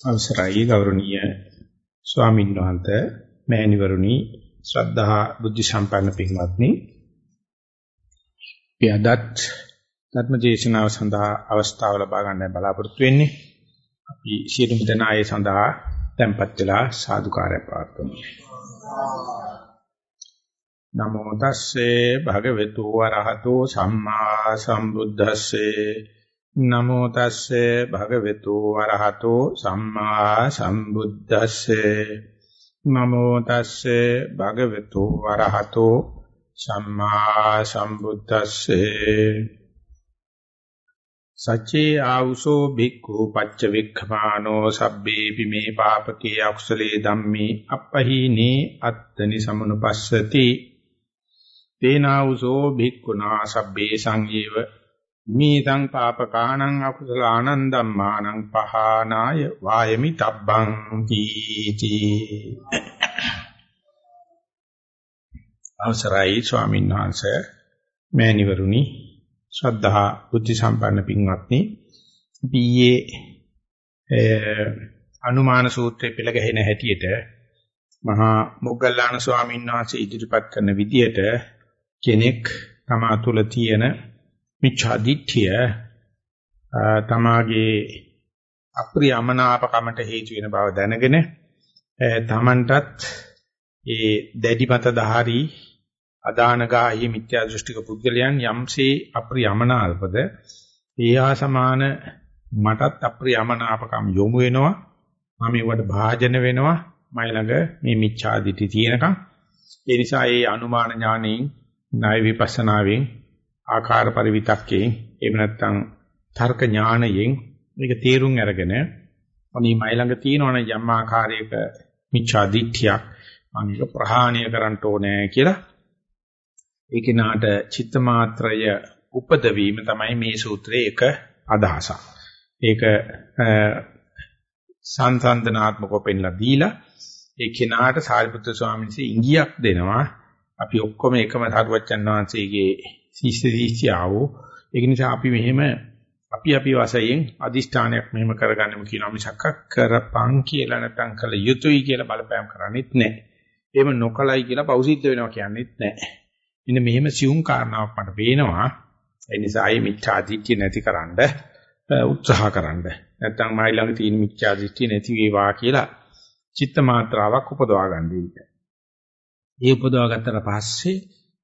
අවසරයි ගෞරවනීය ස්වාමීන් වහන්සේ මෑණිවරුනි ශ්‍රද්ධා බුද්ධ සම්පන්න පින්වත්නි. අපි අදත් ධර්ම දේශනාව සඳහා අවස්ථාව ලබා ගන්න බලාපොරොත්තු වෙන්නේ. අපි සියලුම දෙනා ඒ සඳහා tempත් වෙලා සාදුකාරය ප්‍රාර්ථනා නමෝ තස්සේ භගවතු වරහතෝ සම්මා සම්බුද්දස්සේ නමෝ තස්සේ භගවතු වරහතෝ සම්මා සම්බුද්දස්සේ. නමෝ තස්සේ භගවතු වරහතෝ සම්මා සම්බුද්දස්සේ. සච්චේ ආවුසෝ භික්ඛු පච්ච වික්ඛමානෝ සබ්බේ පිමේ පාපකේ අකුසලේ ධම්මේ අපහීනේ අත්තනි සමනුපස්සති. තේනාවුසෝ භික්ඛුනා සබ්බේ සංයේව මීතං පාපකානං අකුසල ආනන්දම්මානං පහනාය වායමි තබ්බං කීති. අවසරයි ස්වාමීන් වහන්සේ. මෑණිවරුනි ශ්‍රද්ධා බුද්ධ සම්පන්න පින්වත්නි බීයේ අනුමාන සූත්‍රයේ පෙළ ගැහෙන හැටියට මහා මොග්ගල්ලාන ස්වාමීන් වහන්සේ ඉදිරිපත් කරන විදියට කෙනෙක් තමා තුළ තියෙන මිච්ඡා දිට්ඨිය තමාගේ අප්‍රියමනාපකමට හේතු වෙන බව දැනගෙන තමන්ටත් ඒ දැඩිමත දහරි අදානගාහි මිත්‍යා දෘෂ්ටික පුද්ගලයන් යම්සේ අප්‍රියමනාල්පද ඒහා සමාන මටත් අප්‍රියමනාපකම් යොමු වෙනවා. මම ඒවට භාජන වෙනවා. මයි ළඟ මේ මිච්ඡා දිටි තියෙනකම්. ඒ නිසා ඒ අනුමාන ඥාණයෙන් ණය විපස්සනාවෙන් ආකාර පරිවිතක්කේ එහෙම නැත්නම් තර්ක ඥාණයෙන් මේක තේරුම් අරගෙන අනී මයි ළඟ තියෙනවනේ යම් ආකාරයක මිච්ඡා දිට්ඨියක් මම ඒක ප්‍රහාණය කරන්න ඕනේ කියලා ඒ කෙනාට චිත්ත මාත්‍රය උපදවීම තමයි මේ සූත්‍රයේ එක අදහසක්. ඒක සංසන්දනාත්මකව පෙන්ලා දීලා ඒ කෙනාට සාරිපුත්‍ර ස්වාමීන් වහන්සේ ඉංගියක් දෙනවා. අපි ඔක්කොම එකම සාරුවච්චන් වහන්සේගේ ශිෂ්‍ය ශිෂ්‍යාවෝ ඒක නිසා අපි මෙහෙම අපි අපි වශයෙන් අදිෂ්ඨානයක් මෙහෙම කරගන්නමු කියනවා මිසක් කරපං කියලා නැත්නම් කළ යුතුයි කියලා බලපෑම් කරන්නේත් නැහැ. එහෙම නොකලයි කියලා පෞසිද්ධ වෙනවා කියන්නේත් නැහැ. ඉන්න මෙහෙම සියුම් කාරණාවක් මට පේනවා. ඒ නිසා මේ මිත්‍යා දිට්ඨිය නැතිකරන්න උත්සාහකරන්න. නැත්නම් මයි ළඟ තියෙන මිත්‍යා දිට්ඨිය නැති වේවා කියලා චිත්ත මාත්‍රාවක් උපදවා ගන්න දෙන්න. ඒ උපදවා ගත්තට පස්සේ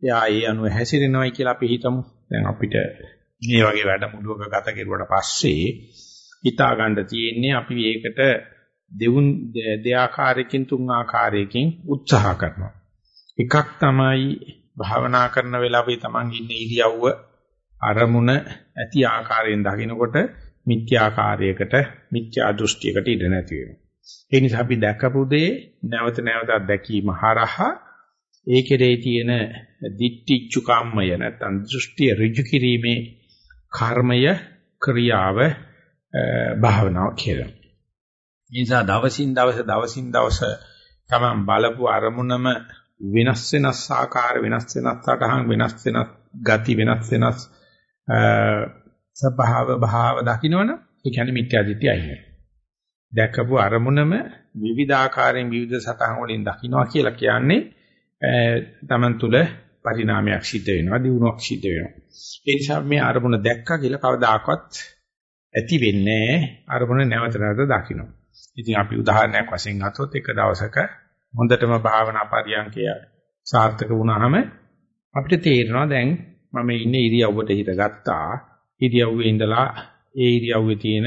එයා ඒ අනුව හැසිරෙනවයි කියලා අපි හිතමු. දැන් අපිට මේ වගේ වැඩමුළුවක ගත කෙරුවට පස්සේ හිතා ගන්න තියෙන්නේ අපි ඒකට දෙවුන් දෙආකාරයකින් තුන් ආකාරයකින් උත්සාහ කරනවා. එකක් තමයි භාවනා කරන වෙලාවේ Taman ඉන්න ඉරියව්ව අරමුණ ඇති ආකාරයෙන් දකිනකොට මිත්‍යාකාරයකට මිත්‍යා දෘෂ්ටියකට ඉඩ නැති වෙනවා. ඒ නිසා අපි දැකපු දේ නැවත නැවතත් දැකීම හරහා ඒ කෙරේ තියෙන දිට්ඨිච්චු කම්මය නැත්නම් දෘෂ්ටි ඍජු කිරීමේ කර්මය ක්‍රියාව භාවනාව කියලා. නිසා දවසින් දවස දවසින් දවස තමන් බලපු අරමුණම වෙනස් වෙනස් ආකාර වෙනස් වෙනස් සටහන් වෙනස් වෙනස් ගති වෙනස් වෙනස් ස්වභාව භාව දකින්නවනේ ඒ කියන්නේ මිත්‍යා දිට්ඨිය අයිනේ. දැකපු අරමුණම විවිධ ආකාරයෙන් විවිධ සටහන් වලින් දකින්නවා කියලා කියන්නේ තමන් තුළ පරිණාමයක් සිද්ධ වෙනවා දියුණුවක් සිද්ධ වෙනවා ඒ නිසා මේ අරමුණ දැක්කා කියලා කවදාකවත් ඇති වෙන්නේ අරමුණ නැවත නැවත දකින්න. ඉතින් අපි උදාහරණයක් වශයෙන් ගත්තොත් එක දවසක හොඳටම භාවනා පරියන්කය සාර්ථක වුණාම අපිට තේරෙනවා දැන් මම ඉන්නේ ඉරියව්වට හිත ගත්තා. ඉරියව්වේ ඉඳලා ඒ ඉරියව්වේ තියෙන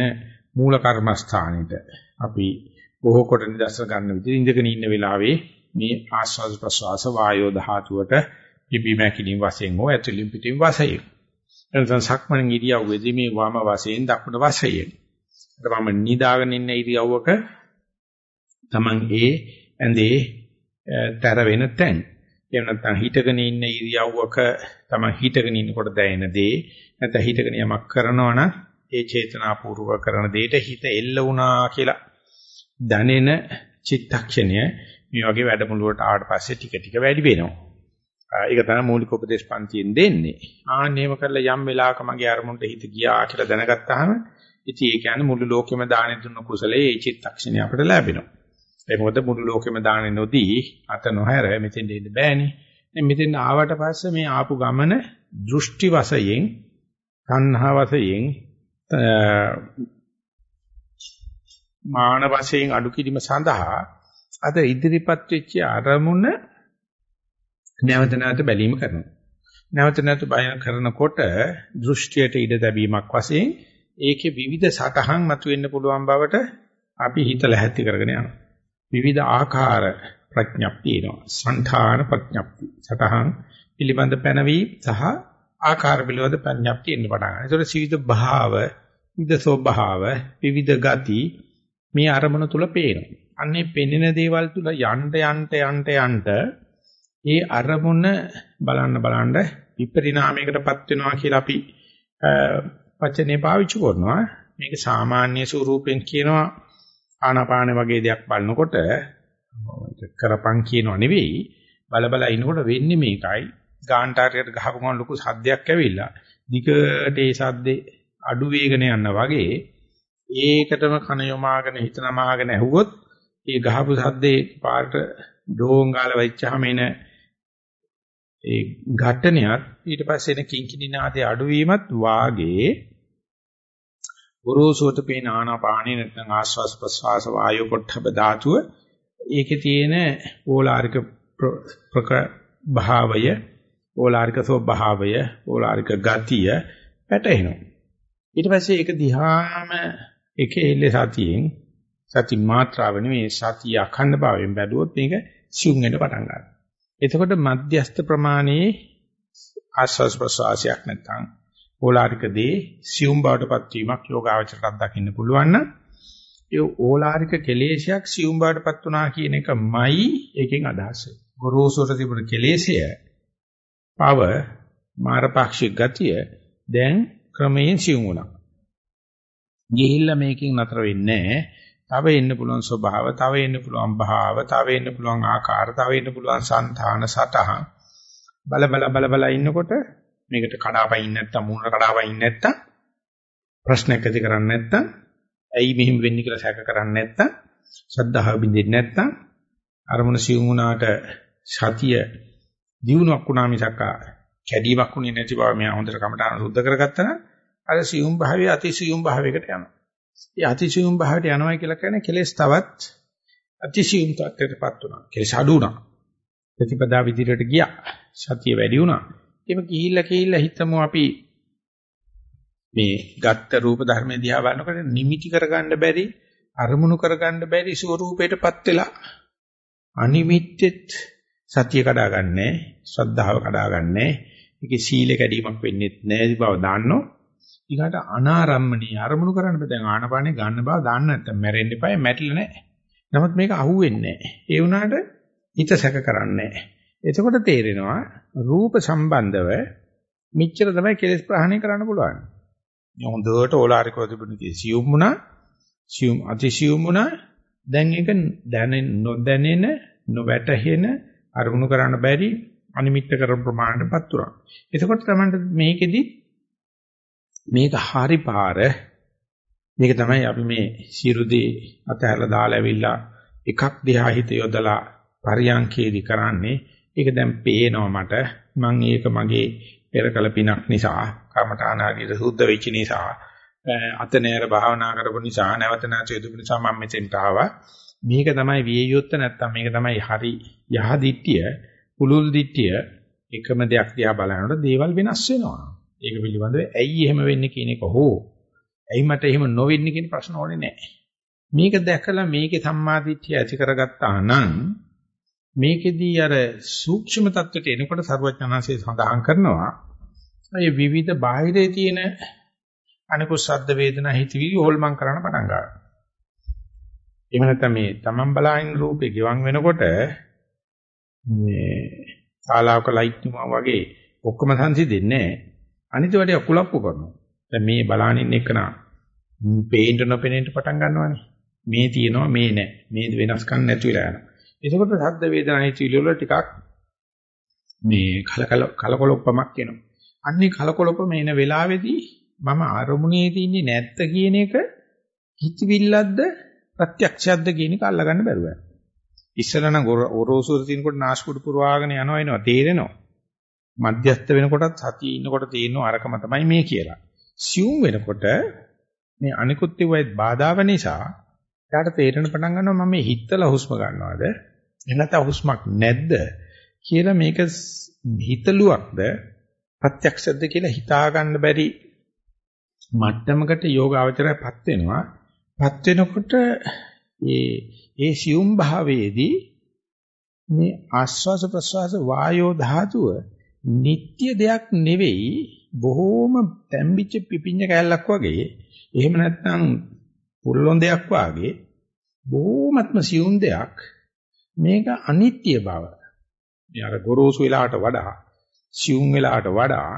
මූල කර්මස්ථානෙට අපි බොහෝ කොට නිදර්ශන ගන්න විදිහට ඉඳගෙන ඉන්න වෙලාවේ මේ ආස්වාද ප්‍රසවාස වායෝ ධාතුවට පිබීම කිලින් වශයෙන් හෝ ඇතුළින් පිටින් වශයෙන්. එතන සක්මණ ඉරියව්වේදී මේ වම වශයෙන් දකුණ වශයෙන්. මම නිදාගෙන ඉන්න ඉරියව්වක Taman ඒ ඇඳේ තර වෙන තැන්. එහෙම නැත්නම් හිටගෙන ඉන්න ඉරියව්වක Taman හිටගෙන ඉන්නකොට දැනෙන දේ නැත්නම් හිටගෙන යමක් කරනවා නම් ඒ චේතනාපූර්වක කරන දෙයට හිත එල්ල වුණා කියලා දැනෙන චිත්තක්ෂණය මේ වගේ වැඩමුළුවට ආවට පස්සේ ටික ටික වැඩි වෙනවා. ඒක තමයි මූලික උපදේශ පන්තියෙන් දෙන්නේ. ආන්නේම කරලා යම් වෙලාවක මගේ අරමුණට හිත ගියා කියලා දැනගත්තාම ඉතින් ඒ කියන්නේ මුළු ලෝකෙම දානෙ දුන්න කුසලයේ ඒ චිත්තක්ෂණය අපිට ලැබෙනවා. ඒ මොකද මුළු ලෝකෙම දානෙ නොදී අත නොහැර මෙතෙන් දෙන්න බෑනේ. දැන් මෙතෙන් ආවට පස්සේ මේ ආපු ගමන දෘෂ්ටි වශයෙන්, තණ්හා වශයෙන්, මාන වශයෙන් අඩු කිරීම සඳහා අද ඉදිරිපත් වෙච්ච අරමුණ නැවත නැවත බැලීම කරනවා. නැවත නැවත බය කරනකොට දෘෂ්ටියට ඉඩ තැබීමක් වශයෙන් ඒකේ විවිධ සටහන් මතුවෙන්න පුළුවන් බවට අපි හිතලා හැටි කරගෙන යනවා. විවිධ ආකාර ප්‍රඥප්තිය එනවා. සංඛාන ප්‍රඥප්තිය. සටහන් පිළිබඳ පැනවීම සහ ආකාර පිළිබඳ ප්‍රඥප්තිය එන්න පටන් ගන්නවා. ඒතකොට විවිධ භාව, විවිධ ස්වභාව, විවිධ ගති මේ අරමුණ තුල පේනවා. අන්නේ පෙනෙන දේවල් තුල යන්න යන්න යන්න යන්න ඒ අරමුණ බලන්න බලන්න විපරිණාමයකටපත් වෙනවා කියලා අපි වචනේ පාවිච්චි කරනවා. මේක සාමාන්‍ය ස්වරූපෙන් කියනවා ආනාපාන වගේ දෙයක් බලනකොට කරපන් කියනවා නෙවෙයි බල බල ඉනකොට වෙන්නේ මේකයි ගාන්ටාරයට ගහපු ගමන් ලොකු සද්දයක් ඇවිල්ලා දිගට ඒ සද්දේ අඩු වේගන යනවා වගේ ඒකටම කන යොමාගෙන හිත නමාගෙන ඇහුවොත් ඒ ගහපු සද්දේ පාට ඩෝංගාල වෙච්චාම එන ඒ ඝටනයත් ඊට පස්සේ එන කිංකිණි නාදයේ අඩුවීමත් වාගේ ගුරුසෝත පේන ආනාපානේ නැත්නම් ආස්වාස් ප්‍රස්වාස වායු පොට්ටබ ධාතුව ඒකේ තියෙන ඕලාරික ප්‍රක භාවය ඕලාරික ස්වභාවය ඕලාරික ගතිය පැටහෙනවා. ඊට පස්සේ ඒක දිහාම එකෙල්ල සතියෙන් සති මාත්‍රාව නෙමෙයි සතිය අඛණ්ඩ භාවයෙන් බැලුවොත් මේක සිුම් වෙන්න පටන් ගන්නවා. එතකොට මධ්‍යස්ථ ප්‍රමාණයේ ආස්වාස් ප්‍රසවාසයක් නැත්නම් ඕලාරික දේ සිුම් බවටපත් වීමක් යෝගාවචරයට දකින්න පුළුවන් නම් ඒ ඕලාරික කෙලේශයක් සිුම් බවටපත් වුණා කියන එකමයි ඒකෙන් අදහස් වෙන්නේ. ගොරෝසුර තිබුණ කෙලේශය පව මාරපාක්ෂික ගතිය දැන් ක්‍රමයෙන් සිුම් වුණා. ගිහිල්ලා මේකෙන් නතර වෙන්නේ තව එන්න පුළුවන් ස්වභාව, තව එන්න පුළුවන් භාව, තව එන්න පුළුවන් ආකාර, තව එන්න පුළුවන් సంతාන සතහන්. බල බල බල බල ඉන්නකොට මේකට කඩාපයින් නැත්තම් මූණ කඩාපයින් නැත්තම් ප්‍රශ්නයක් ඇති කරන්නේ නැත්තම් ඇයි මෙහෙම වෙන්නේ කියලා සැක කරන්නේ නැත්තම් ශ්‍රද්ධාව බින්දෙන්නේ නැත්තම් අරමුණ සිවුම් වුණාට සතිය දියුණුවක් වුණා මිසක් කැඩීමක් වුණේ නැති බව මෙයා හොඳට කමටහන සුද්ධ කරගත්තා නම් අර සියුම් භාවයේ අතිසියුම් භාවයකට යනවා. ඒ අතිසියුම් භාවයට යනවා කියලා කියන්නේ කෙලෙස් තවත් අතිසියුම් තත්ත්වයකටපත් වුණා. කෙලෙස් අඩු වුණා. ප්‍රතිපදා විදිහට ගියා. සතිය වැඩි වුණා. එහෙම ගිහිල්ලා ගිහිල්ලා හිතමු අපි මේ ගත්ත රූප ධර්මයේ දිහා බලනකොට නිමිටි කරගන්න බැරි අරමුණු කරගන්න බැරි ස්වරූපයටපත් වෙලා අනිමිත්තෙත් සතිය කඩාගන්නේ ශ්‍රද්ධාව කඩාගන්නේ ඒකේ සීල කැඩීමක් වෙන්නේ නැහැ බව දාන්නෝ ඊගාට අනාරම්මණී අරමුණු කරන්න බෑ. දැන් ආනපානේ ගන්න බව දාන්න නැත්නම් මැරෙන්න එපායි මැරිලා නැහැ. නමුත් මේක අහුවෙන්නේ නැහැ. ඒ වුණාට හිත සැක කරන්නේ එතකොට තේරෙනවා රූප සම්බන්ධව මෙච්චර තමයි කෙලස් ප්‍රහාණය කරන්න පුළුවන්. මේ හොඳට ඕලාරිකව තිබුණේ සියුම් වුණා. සියුම් අතිසියුම් වුණා. දැන් ඒක දැනෙන නොදැනෙන නොවැටහෙන අරමුණු කරන්න බැරි අනිමිත්ත කරන ප්‍රමාණයටපත් උනා. එතකොට තමයි මේකෙදි මේක හරි පාර මේක තමයි අපි මේ සිරුදී අතහැරලා දාලා ඇවිල්ලා එකක් දිහා හිත යොදලා පරියන්කේදී කරන්නේ. ඒක දැන් පේනවා මට. මම ඒක මගේ පෙරකල පිනක් නිසා, කර්මඨානාගිර සුද්ධ වෙච්ච නිසා, අතනෑර භාවනා කරපු නිසා, නැවත නැවත යොදපු නිසා මම මෙතෙන්ට ආවා. මේක තමයි විය යුත්තේ නැත්තම් මේක තමයි හරි යහ දිට්ඨිය පුලුල් දිට්ඨිය එකම දෙයක් දිහා බලනකොට දේවල් වෙනස් වෙනවා. ඒක පිළිබඳව ඇයි එහෙම වෙන්නේ කියන එක හෝ ඇයි මට එහෙම නොවෙන්නේ කියන ප්‍රශ්න ඕනේ නැහැ. මේක දැකලා මේකේ සම්මාදිට්ඨිය ඇති කරගත්තා නම් මේකෙදී අර සූක්ෂම தත්වෙට එනකොට සර්වඥාන්සේ සඳහන් කරනවා මේ විවිධ බාහිරේ තියෙන අනිකුත් ශබ්ද වේදනා හිතවිලි හොල්මන් කරන්න පටන් ගන්නවා. එහෙම නැත්නම් මේ තමන් බලාගෙන රූපේ ගිවන් වෙනකොට මේ ශාලාවක ලයිට් නුවා වගේ ඔක්කොම සංසිඳෙන්නේ නැහැ. අනිත් වටේ කුලප්පු කරනවා. දැන් මේ බලානින් එකන පේන්න නොපෙනෙන්න පටන් ගන්නවානේ. මේ තියෙනවා මේ නැහැ. මේ වෙනස්කම් නැති වෙලා යනවා. එතකොට ශබ්ද වේදනා හිතවිලි වල ටිකක් මේ කලකල කලකොලොප්පමක් එනවා. අන්නේ කලකොලොප්පම එන වෙලාවේදී මම අරමුණේ තින්නේ නැත්ත කියන එක හිතවිල්ලක්ද ප්‍රත්‍යක්ෂයක්ද කියන එක අල්ලගන්න බැරුව යනවා. ඉස්සලා නම් ඔරෝසුර තිනකොට නාස්පුඩු පුරවාගෙන යනවා එනවා තේරෙනවා. මධ්‍යස්ත වෙනකොටත් සතිය ඉන්නකොට තේරෙනවා අරකම තමයි මේ කියලා. සියුම් වෙනකොට මේ අනිකුත් ඒවායේ බාධාව නිසා ඊට තේරෙන පටන් ගන්නවා මම හිතලා හුස්ම ගන්නවද එහෙනම් හුස්මක් නැද්ද කියලා මේක හිතලුවක්ද ප්‍රත්‍යක්ෂද කියලා හිතා ගන්න බැරි මට්ටමකට යෝගාවචරයපත් වෙනවා. පත් වෙනකොට ඒ ඒ සියුම් භාවයේදී මේ ආස්වාස ප්‍රස්වාස වායෝ ධාතුව නিত্য දෙයක් නෙවෙයි බොහෝම තැම්බිච්ච පිපිඤ්ඤ කැලලක් වගේ එහෙම නැත්නම් පුල්ලොන්දයක් වාගේ බොහෝමත්ම සියුම් දෙයක් මේක අනිත්‍ය බව. මේ අර ගොරෝසු වෙලාවට වඩා සියුම් වෙලාවට වඩා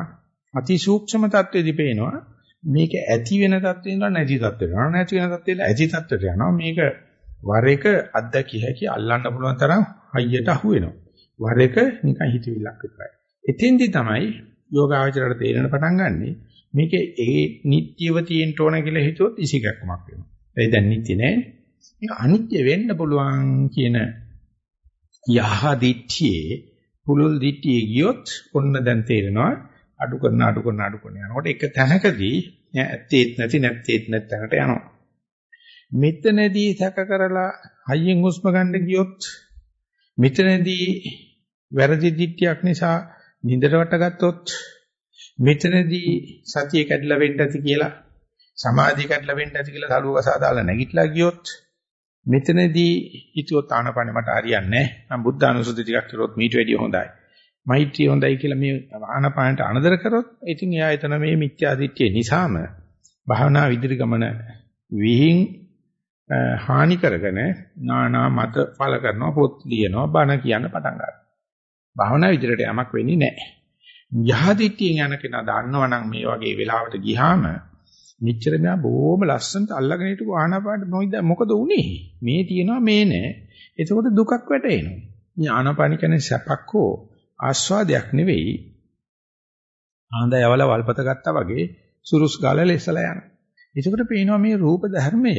අති සූක්ෂම තත්ත්වෙදි පේනවා. මේක ඇති වෙන තත්ත්වෙ ඉඳලා නැති තත්ත්වෙට යනවා නැති වෙන තත්ත්වෙ ඉඳලා ඇති තත්ත්වෙට යනවා. මේක වර එක අත්දැකිය හැකි අල්ලන්න පුළුවන් තරම් හයියට අහු වෙනවා. වර එක නිකන් හිතවිල්ලක් විතරයි. එතෙන්දි තමයි යෝගාවචරයට තේරෙන පටන් ගන්නෙ. මේකේ ඒ නිට්ටියව තියෙන්න ඕන කියලා හිතුවොත් ඉසිකක්මක් වෙනවා. ඒ දැන් නිට්ටි නෑ. මේක අනිත්‍ය වෙන්න පුළුවන් කියන යහ දිට්ඨියේ පුලුල් දිට්ඨියේ ගියොත් ඔන්න දැන් තේරෙනවා අඩු කරන අඩු කරන අඩු කරන යනකොට එක තැනකදී ඇත්තේත් නැති නැත්තේත් නැති තැනට යනවා. මෙතනදී සැක කරලා හයියෙන් හුස්ම ගන්න ගියොත් මෙතනදී වැරදි දිට්ඨියක් නිසා නින්දට වටගත්තොත් මෙතනදී සතිය කැඩලා වෙන්න ඇති කියලා සමාධිය කැඩලා වෙන්න ඇති කියලා සලුවක සාදාලා නැගිටලා ගියොත් මෙතනදී හිතුවොත් ආනපන මට හරියන්නේ නැහැ. මම බුද්ධ අනුසුති ටිකක් කරොත් මීට වැඩිය හොඳයි. මෛත්‍රිය හොඳයි කියලා මේ ආනපනට අනදර කරොත් ඉතින් එයා එතන මේ මිත්‍යා දිට්ඨිය නිසාම භාවනා විදිරි ගමන විහිං හානි කරගෙන නානා මත පළ කරනවා පොත් ලියනවා බණ කියන්න පටන් ගන්නවා. භාවනා විදිරට යමක් වෙන්නේ නැහැ. යහදිට්ඨියෙන් යන කෙනා දන්නවනම් මේ වගේ වෙලාවට ගියාම මෙච්චර මෙයා බොහොම ලස්සනට අල්ලගෙන හිටපු ආනාපාන මොකද උනේ? මේ තියෙනවා මේ නෑ. එතකොට දුකක් වැටෙනවා. මේ ආනාපාන කියන්නේ සැපක් හෝ ආස්වාදයක් නෙවෙයි. ආන්දය යවල වල්පත ගත්තා වගේ සුරුස් ගාලා ලෙස්සලා යනවා. එතකොට පේනවා මේ රූප ධර්මය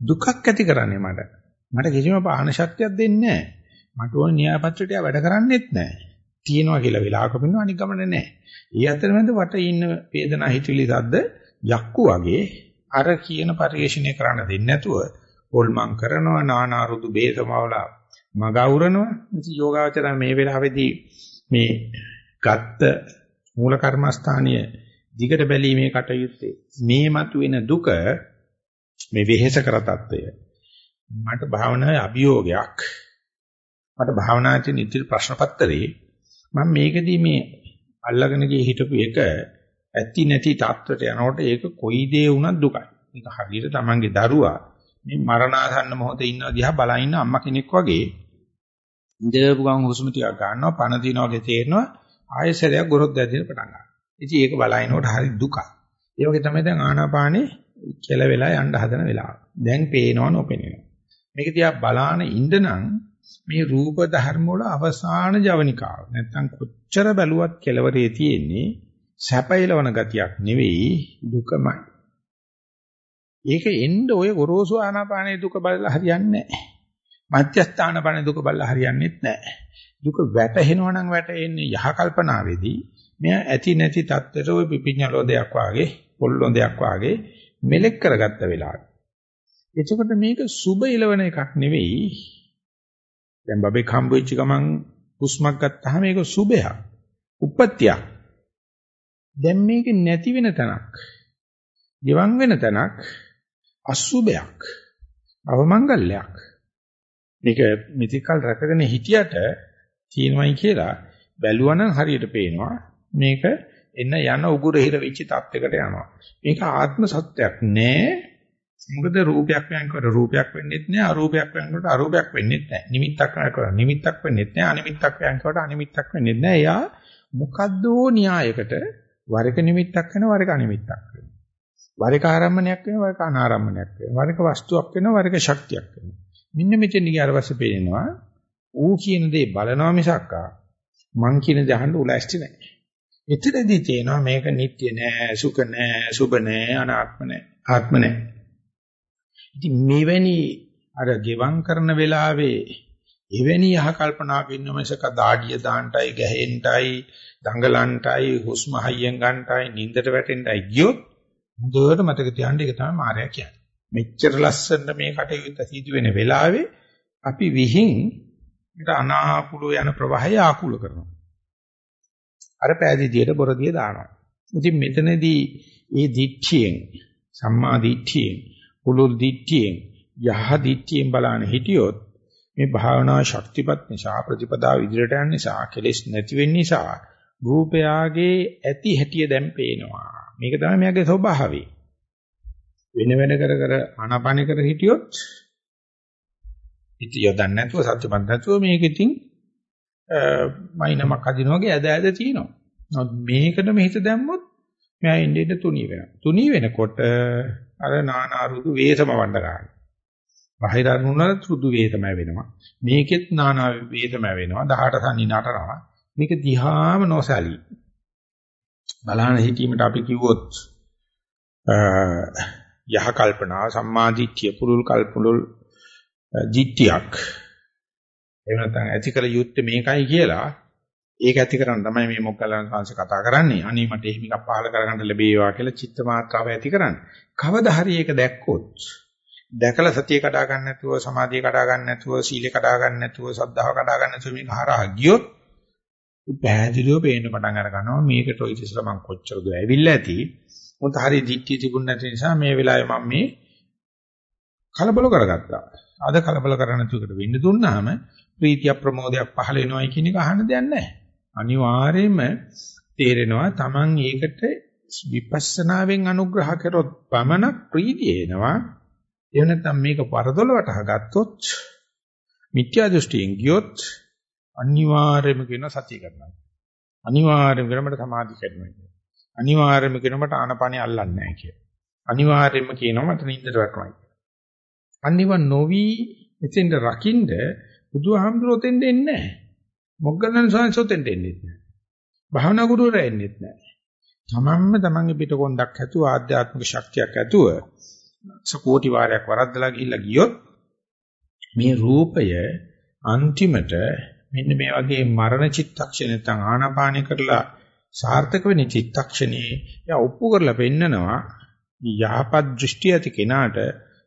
දුකක් ඇති කරන්නේ මට. මට කිසිම පාන ශක්තියක් දෙන්නේ නැහැ. මට ඕන න්‍යාය පත්‍රයට වැඩ කරන්නෙත් නැහැ. තියෙනවා කියලා වෙලාවක පින්න අනික් ගමන නැහැ. ඒ අතරමැද වට ඉන්න වේදනා හිතවිලි සද්ද යක්කු වගේ අර කියන පරිශ්‍රණය කරන්න දෙන්නේ නැතුව හොල්මන් කරනවා නානා රුදු බේතමවලා මගවුරනවා. ඉතින් යෝගාවචරය මේ වෙලාවේදී මේ ගත්ත මූල කර්මස්ථානීය දිගට බැලීමේ කටයුත්තේ මේ මතුවෙන දුක මේ වෙහෙස කර తত্ত্বය මට භාවනාවේ අභියෝගයක් මට භාවනාවේ නිතර ප්‍රශ්න පත්‍රේ මම මේකදී මේ අල්ලගෙන ගිය හිටපු එක ඇති නැති තත්ත්වයට යනකොට ඒක කොයි දේ වුණත් දුකයි. ඒක හරියට තමන්ගේ දරුවා මේ මරණාසන්න මොහොතේ ඉන්න දිහා බලන ඉන්න අම්මා කෙනෙක් වගේ ඉඳපු ගමන් හුස්ම ටිකක් ගන්නවා පණ දිනා වගේ තේරෙනවා ආයෙසරයක් ගොරොත් දැදින පටන් ගන්නවා. ඉතින් ඒක බලනකොට හරි දුකයි. ඒ වගේ තමයි දැන් ආනාපානේ කෙල වෙලා යන්න හදන වෙලාව. දැන් පේනව නොපෙනෙනවා. මේක දිහා බලාන ඉඳනම් මේ රූප ධර්ම වල අවසාන ජවනිකාව. නැත්තම් කොච්චර බැලුවත් කෙලවරේ තියෙන්නේ සැපයලවන ගතියක් නෙවෙයි දුකමයි. ඒක එන්න ඔය ගොරෝසු ආනාපානේ දුක බලලා හරියන්නේ නැහැ. මධ්‍යස්ථ ආනාපානේ දුක බලලා හරියන්නේත් නැහැ. දුක වැටහෙනවා නම් වැටෙන්නේ යහ කල්පනාවේදී මෙයා ඇති නැති தත්තර ඔය පිපිඤ්ඤලෝදයක් වාගේ පොල්ලොන්දයක් වාගේ මෙලෙක් කරගත්ත වෙලාවට. එතකොට මේක සුබ ඉලවන එකක් නෙවෙයි. දැන් බබෙක් හම්බෙච්ච ගමන් හුස්මක් ගත්තාම මේක සුබයක්. උප්පත්තියක්. දැන් මේක නැති වෙන තැනක්. ගිවන් වෙන තැනක් අසුබයක්. අවමංගල්‍යයක්. මේක මිත්‍යිකල් රැකගෙන හිටියට තියෙනවයි කියලා බැලුවනම් හරියට පේනවා මේක එන්න යන උගුර හිර වෙච්ච තත්යකට යනවා. මේක ආත්ම සත්‍යයක් නෑ. මොකද රූපයක් වෙනකොට රූපයක් වෙන්නෙත් නෑ අරූපයක් වෙනකොට අරූපයක් වෙන්නෙත් නෑ. නිමිත්තක් වෙනකොට නිමිත්තක් වෙන්නෙත් නෑ අනිමිත්තක් වෙනකොට අනිමිත්තක් වෙන්නෙත් නෑ. එයා මොකද්දෝ න්‍යායකට වරක නිමිත්තක් වෙනවා වරක අනිමිත්තක් වෙනවා. වරක ආරම්මණයක් වෙනවා වරක අනාරම්මණයක් වෙනවා. වරක වස්තුවක් වෙනවා වරක ශක්තියක් වෙනවා. මෙන්න මෙතන ගියාට පස්සේ පේනවා ඌ කියන දේ බලනවා මිසක්කා මං කියන දේ අහන්න උලැස්ති නැහැ. එතනදී තේනවා මේක නිට්ටය නෑ, සුඛ නෑ, සුබ නෑ, අනාත්ම නෑ, ආත්ම නෑ. ඉතින් මෙවැනි අර ගෙවම් කරන වෙලාවේ එවැනි යහ කල්පනාක ඉන්න මිසක දාඩිය දාන්නටයි ගැහෙන්නටයි දඟලන්නටයි හුස්ම හයියෙන් ගන්නටයි නින්දට වැටෙන්නටයි ගියොත් හොඳට මතක තියාගන්න ඒක තමයි මායя කියන්නේ. මෙච්චර ලස්සන මේ කටයුත්ත සිදු වෙන වෙලාවේ අපි විහිං ඊට අනාකූල යන ප්‍රවාහය ආකූල කරනවා. අර පෑදීදියට බොරදිය දානවා. ඉතින් මෙතනදී ඒ දිට්ඨියෙන් සම්මා දිට්ඨියෙන් පුලුල් දිට්ඨියෙන් යහ දිට්ඨියෙන් බලන හිටියොත් මේ භාවනා ශක්තිපත් නිසා ප්‍රතිපදාව ඉදිරියට යන නිසා කෙලෙස් නැති වෙන්න නිසා රූපයාගේ ඇති හැටිය දැන් පේනවා. මේක තමයි මෙයාගේ ස්වභාවය. වෙන වෙන කර කර ආනාපාන කර හිටියොත් ඉතින් යොදන්න නැතුව සත්‍යපත් නැතුව මේක ඉතින් මයින්මක් හදිනවා වගේ ඇද ඇද තියෙනවා. නමුත් මේකට මෙහිත දැම්මොත් මෙයා ඉන්නේ ඉඳ තුනී වෙනවා. තුනී වෙනකොට අර නානා රුදු වේසම වණ්ඩ ගන්නවා. බාහිර අරමුණල රුදු වේසමයි වෙනවා. මේකෙත් නානා වේසමයි වෙනවා. 18 සනි නටනවා. මේක දිහාම නොසලී. බලහන හිතීමට අපි කිව්වොත් යහ කල්පනා සම්මාදිට්ඨිය පුරුල් කල්පුරුල් දිට්ඨියක් එහෙම නැත්නම් ඇති කළ යුත්තේ මේකයි කියලා ඒක ඇති කරන් තමයි මේ මොග්ගලන් සංස කතා කරන්නේ. අනේ මට එහෙම එකක් පහල කරගන්න ලැබේවා කියලා චිත්ත මාත්‍රාව ඇති කරන්නේ. කවදා හරි ඒක දැක්කොත් දැකලා සතිය කඩා ගන්න නැතුව සමාධිය කඩා ගන්න නැතුව සීලය කඩා ගන්න නැතුව සද්ධාව කඩා ගන්න නැතුව මේක හරහා ගියොත් පැහැදිලිව පේන්න පටන් අර ගන්නවා මේකට ඔය ඉතිසලා මං කොච්චරද ඇවිල්ලා ඇති මොකද හරි දික්ටි තිබුණ නැති නිසා මේ වෙලාවේ මම මේ කලබල කරගත්තා අද කලබල කරන්න තුකට වෙන්න දුන්නාම ප්‍රීතිය ප්‍රමෝදයක් පහළ වෙනවයි කියන එක අහන්න දෙයක් නැහැ. අනිවාර්යයෙන්ම තේරෙනවා Taman ඒකට විපස්සනාවෙන් අනුග්‍රහ කරොත් පමණක් ප්‍රීතිය එනවා. එහෙම නැත්නම් මේක පරදොල වටහා ගත්තොත් මිත්‍යා දෘෂ්ටියෙන් ගියොත් අනිවාර්යයෙන්ම කියන සතිය කරනවා. අනිවාර්යයෙන්ම කරමට සමාධි කරනවා කියන. අනිවාර්යයෙන්ම කරමට ආනපනිය අල්ලන්නේ නැහැ කියන. අනිවාර්යයෙන්ම කියනවා මට නිින්දට වැටුණා කියලා. අනිව නොවි එතෙන්ද රකින්ද බුදුහාමුදුරුවෝ තෙන්ද එන්නේ නැහැ. මොග්ගලන් සංසොතෙන්ද එන්නේ නැහැ. භාවනා ගුරුවරයා එන්නේ නැහැ. තමන්ම තමන්ගේ පිටකොන්දක් ඇතුව ආධ්‍යාත්මික ශක්තියක් ඇතුව සකෝටි වාරයක් වරද්දලා ගිහිල්ලා ගියොත් මේ රූපය අන්තිමට මෙන්න මේ වගේ මරණ චිත්තක්ෂණ නැත්නම් ආනාපානය කරලා සාර්ථක වෙන චිත්තක්ෂණේ යා ඔප්පු කරලා පෙන්නනවා යහපත් දෘෂ්ටි ඇති කෙනාට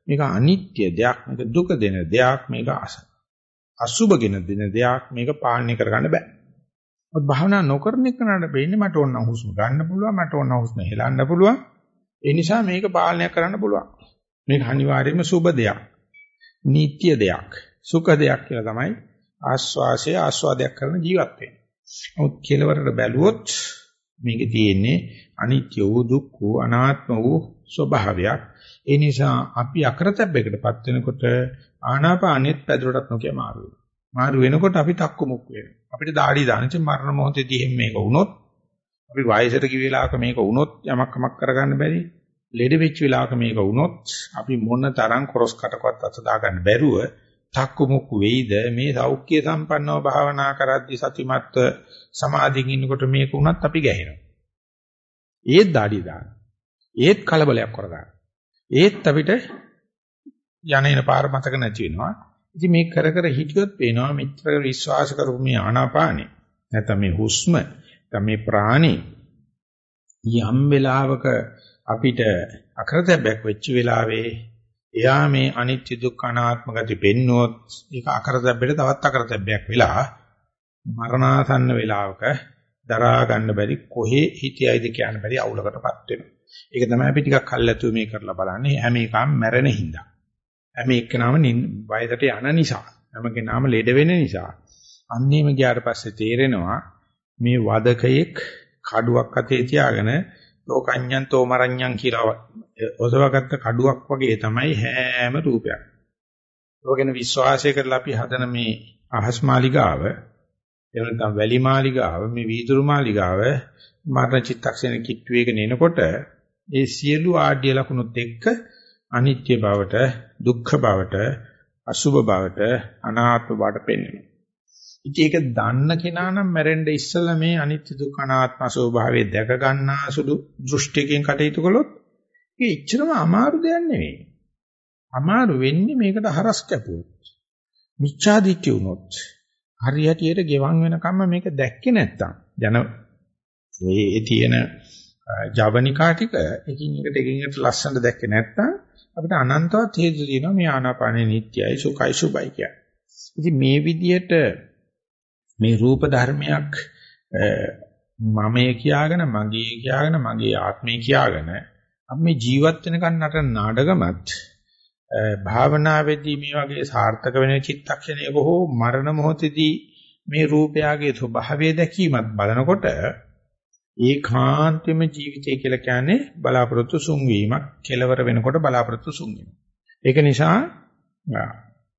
මේක අනිත්‍ය දෙයක් මේක දුක දෙන දෙයක් මේක අසුබගෙන දෙන දෙයක් මේක පාලනය කරගන්න බෑ. මොකද භාවනා නොකරන එකනට වෙන්නේ මට ඕන හුස්ම ගන්න පුළුවන් මට ඕන හුස්ම හෙලන්න පුළුවන්. ඒ නිසා මේක පාලනය කරන්න පුළුවන්. මේක අනිවාර්යයෙන්ම සුබ දෙයක්. නීත්‍ය දෙයක්. සුඛ දෙයක් කියලා තමයි ආස්වාසය ආස්වාදයක් කරන ජීවත් වෙන්නේ. නමුත් කෙලවරට බැලුවොත් මේකේ තියෙන්නේ අනිත්‍ය වූ දුක්ඛ වූ අනාත්ම වූ ස්වභාවයක්. ඒ නිසා අපි අකරතැබ්බයකටපත් වෙනකොට ආනාපානෙත් පැදුරටත් නොකිය මාරු වෙනවා. මාරු වෙනකොට අපි තක්කු මුක් වෙනවා. අපිට দাঁඩි දානච මරණ මොහොතේදී එහෙම මේක වුණොත් අපි වයසට ගිය වෙලාවක මේක වුණොත් යමක් කමක් කරගන්න බැරි. ලෙඩ වෙච්ච වෙලාවක මේක වුණොත් අපි මොන තරම් කොරස් කටකවත් අත දාගන්න බැරුව තක්කු මුක් වෙයිද මේ සෞඛ්‍ය සම්පන්නව භාවනා කරද්දී සතිමත් සමාධියින් ඉන්නකොට මේක වුණත් අපි ගැහෙනවා. ඒත් দাঁඩි දාන. ඒත් කලබලයක් කරගන්න. ඒත් අපිට යන්නේන පාර මතක නැති වෙනවා. ඉතින් මේක කර කර හිටියොත් පේනවා මෙච්චර විශ්වාස කරපු මේ ආනාපානෙ නැත්නම් මේ හුස්ම නැත්නම් මේ ප්‍රාණි යම් වෙලාවක අපිට අකරතැබ්බයක් වෙච්ච වෙලාවේ එයා මේ අනිත්‍ය දුක්ඛ අනාත්ම ගති පෙන්නුවොත් ඒක අකරතැබ්බෙට තවත් අකරතැබ්බයක් වෙලා මරණාසන්න වෙලාවක දරා ගන්න බැරි කොහේ හිතයිද කියන්න බැරි අවුලකටපත් වෙනවා. ඒක තමයි අපි ටිකක් කල්ැතුව මේ කරලා බලන්නේ හැම එකම මැරෙන හින්දා. හැම එක්කනම වයසට යන නිසා හැම කෙනාම ලෙඩ වෙන නිසා අන්නේම ගියාට පස්සේ තේරෙනවා මේ වදකයෙක් කඩුවක් අතේ තියාගෙන ලෝකඤ්ඤං තෝමරඤ්ඤං කියලා ඔසවගත්ත කඩුවක් වගේ තමයි හැම රූපයක්. ඒකගෙන විශ්වාසය කරලා අපි හදන මේ අහස් මාලිගාව එහෙම නැත්නම් වැලි මාලිගාව මේ වීදුරු මාලිගාව මරණ චිත්තක්ෂණ කිට්ටු වේගෙන එනකොට ඒ සියලු ආඩ්‍ය ලකුණුත් එක්ක අනිත්‍ය බවට, දුක්ඛ බවට, අසුභ බවට, අනාත්ම බවට පෙන්වනවා. ඉතින් ඒක දන්න කෙනා නම් මැරෙන්න ඉස්සෙල්ලා මේ අනිත්‍ය දුක්ඛ අනාත්ම ස්වභාවය දැක ගන්නා සුළු දෘෂ්ටිකෙන් කටයුතු කළොත් ඒක ඉච්චරම අමාරු දෙයක් නෙවෙයි. අමාරු වෙන්නේ මේකට හරස් කැපුවොත්. මිච්ඡාදිට්ඨිය වුණොත්. හරියටියට ගෙවන් වෙනකම්ම මේක දැක්කේ නැත්තම් ජන මේ තියෙන ජවනිකා ටික එකින් එකට එකින් එකට ලස්සනට දැක්කේ නැත්තම් අපිට අනන්තවත් හේතු තියෙනවා මේ ආනාපානෙ නිට්ටයයි සුඛයි සුබයි කියන්නේ. ඉතින් මේ විදිහට මේ රූප ධර්මයක් මමයේ කියාගෙන මගේ කියාගෙන මගේ ආත්මය කියාගෙන අපි මේ ජීවත් වෙනකන් නටන නාඩගමත් භාවනාවේදී මේ වගේ සාර්ථක වෙන චිත්තක්ෂණයක හෝ මරණ මොහොතේදී මේ රූපයගේ ස්වභාවය දැකීමත් බලනකොට ඒකාන්තෙම ජීවිතය කියලා කියන්නේ බලාපොරොත්තු සුන් වීමක් කෙලවර වෙනකොට බලාපොරොත්තු සුන් වීම. ඒක නිසා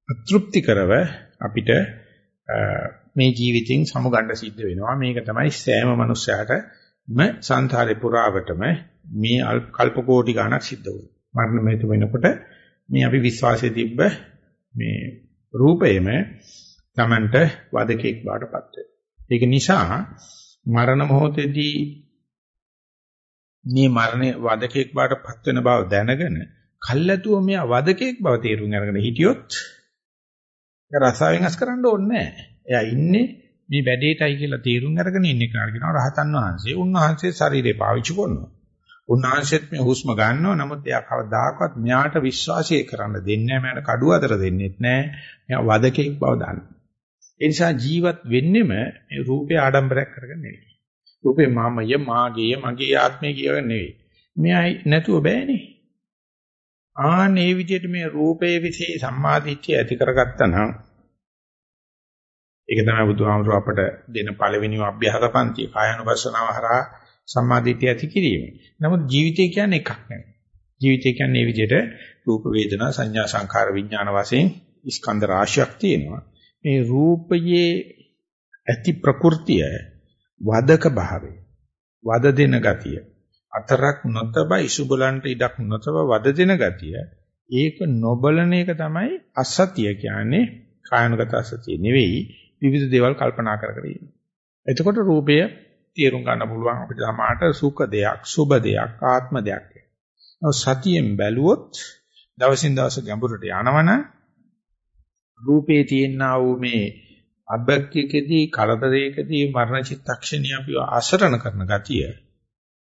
අතෘප්තිකරව අපිට මේ ජීවිතෙන් සමුගන්න සිද්ධ වෙනවා. මේක තමයි සෑම මනුස්සයාටම සංසාරේ පුරාවටම මේ කල්ප කෝටි ගණක් සිද්ධ වෙන්නේ. මරණ මේත වෙනකොට මේ අපි විශ්වාසයේ තිබ්බ මේ රූපයම Tamanට වදකෙක් බාටපත් වෙනවා. ඒක නිසා මරණ මොහොතේදී මේ මරණය වදකෙක් බාටපත් වෙන බව දැනගෙන කල්ැතුව මෙයා වදකෙක් බව තේරුම් අරගෙන හිටියොත් රසාවෙන් අස් කරන්න ඕනේ නැහැ. එයා ඉන්නේ මේ වැඩේටයි කියලා තීරුම් අරගෙන ඉන්න කෙනා කියනවා රහතන් වහන්සේ. උන්වහන්සේ ශරීරේ පාවිච්චි කරනවා. උන්වහන්සේත් මේ හුස්ම ගන්නවා. නමුත් එයා කවදාකවත් මෙයාට විශ්වාසය කරන්න දෙන්නේ නැහැ. මෙයාට කඩුව අතර දෙන්නෙත් නැහැ. මෙයා වදකෙක් බව දන්නවා. ඒ නිසා ජීවත් වෙන්නෙම මේ රූපේ ආඩම්බරයක් කරගෙන නෙවෙයි. රූපේ මාමය, මාගේ, මගේ ආත්මය කියව නෙවෙයි. මෙයා නැතුව බෑනේ. ආනේ විදිහට මේ රූපයේ විසේ සම්මාදිට්ඨිය ඇති කරගත්තා නම් ඒක තමයි බුදුහාමුදුර අපට දෙන පළවෙනිම අභ්‍යාස පන්තිය කායानुපස්සනාව හරහා සම්මාදිටිය ඇති කිරීම. නමුත් ජීවිතය කියන්නේ එකක් නෙවෙයි. ජීවිතය කියන්නේ මේ විදිහට රූප වේදනා සංඥා සංඛාර විඥාන වශයෙන් ස්කන්ධ රාශියක් තියෙනවා. මේ රූපයේ ඇති ප්‍රകൃතිය වදක භාවය. වද දෙන ගතිය. අතරක් නොතබ ඉසුබලන්ට ඉඩක් නොතබ වද දෙන ගතිය. ඒක නොබලන එක තමයි අසතිය කියන්නේ කායනුගත අසතිය නෙවෙයි විවිධ දේවල් කල්පනා කර කර ඉන්න. එතකොට රූපය තේරුම් ගන්න පුළුවන් අපිට සමාහට සුඛ දෙයක්, සුබ දෙයක්, ආත්ම දෙයක්. සතියෙන් බැලුවොත් දවසින් දවස ගැඹුරට යනවන රූපේ තියෙනා වූ මේ අබ්බක්කයකදී කලතරයකදී මරණ චිත්තක්ෂණිය අපිව ආසරණ කරන ගතිය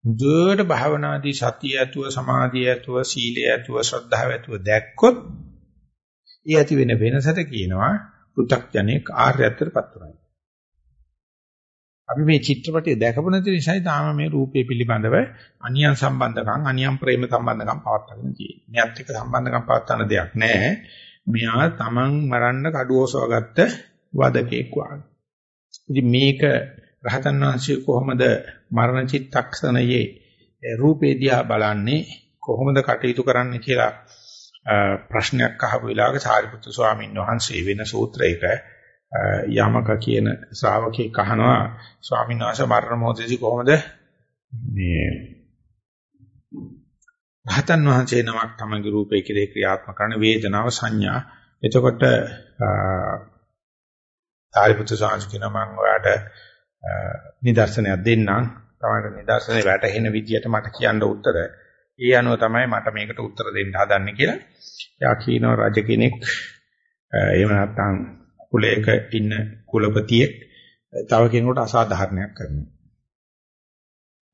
දුවට භාවනාදී සතිය ඇතුව සමාධිය ඇතුව සීලය ඇතුව ශ්‍රද්ධාව ඇතුව දැක්කොත් ඒ ඇති වෙන වෙනසට කියනවා පෘථග්ජනෙක් ආර්යත්වයටපත් වෙනවා. අපි මේ චිත්‍රපටය දැකපු නැති නිසායි තාම මේ රූපේ පිළිබඳව අනියම් සම්බන්ධකම් අනියම් ප්‍රේම සම්බන්ධකම් පවත්වාගෙන තියෙන්නේ. මෙයත් එක්ක සම්බන්ධකම් පවත්වන්න දෙයක් නැහැ. මෙයා Taman මරන්න කඩුවසවගත්ත වදකෙක් වගේ. ඉතින් මේක රහතන් වහන්සේ කොහොමද මරණ චිත්තක්ෂණයේ රූපේ දිහා බලන්නේ කොහොමද කටයුතු කරන්න කියලා ප්‍රශ්නයක් අහපු වෙලාවක සාරිපුත්තු ස්වාමීන් වහන්සේ වෙන සූත්‍රයක යමක කියන ශ්‍රාවකෙක් අහනවා ස්වාමීන් වහන්සේ මරණ මොහොතේදී කොහොමද මේ රහතන් වහන්සේ නමක් තමගේ රූපේ කෙරේ ක්‍රියාත්මක කරන වේදනාව සංඥා එතකොට සාරිපුත්තු ස්වාමීන් කියන මම ඔයාලට නිදර්ශනයක් දෙන්නම් තමයි නිදර්ශනේ වැටහෙන විදියට මට කියන්න උත්තර ඒ අනුව තමයි මට මේකට උත්තර දෙන්න හදන්නේ කියලා. එයා කියනවා රජ කෙනෙක් එහෙම නැත්නම් කුලයක ඉන්න කුලපතියෙක් තව කෙනෙකුට අසාධාරණයක් කරනවා.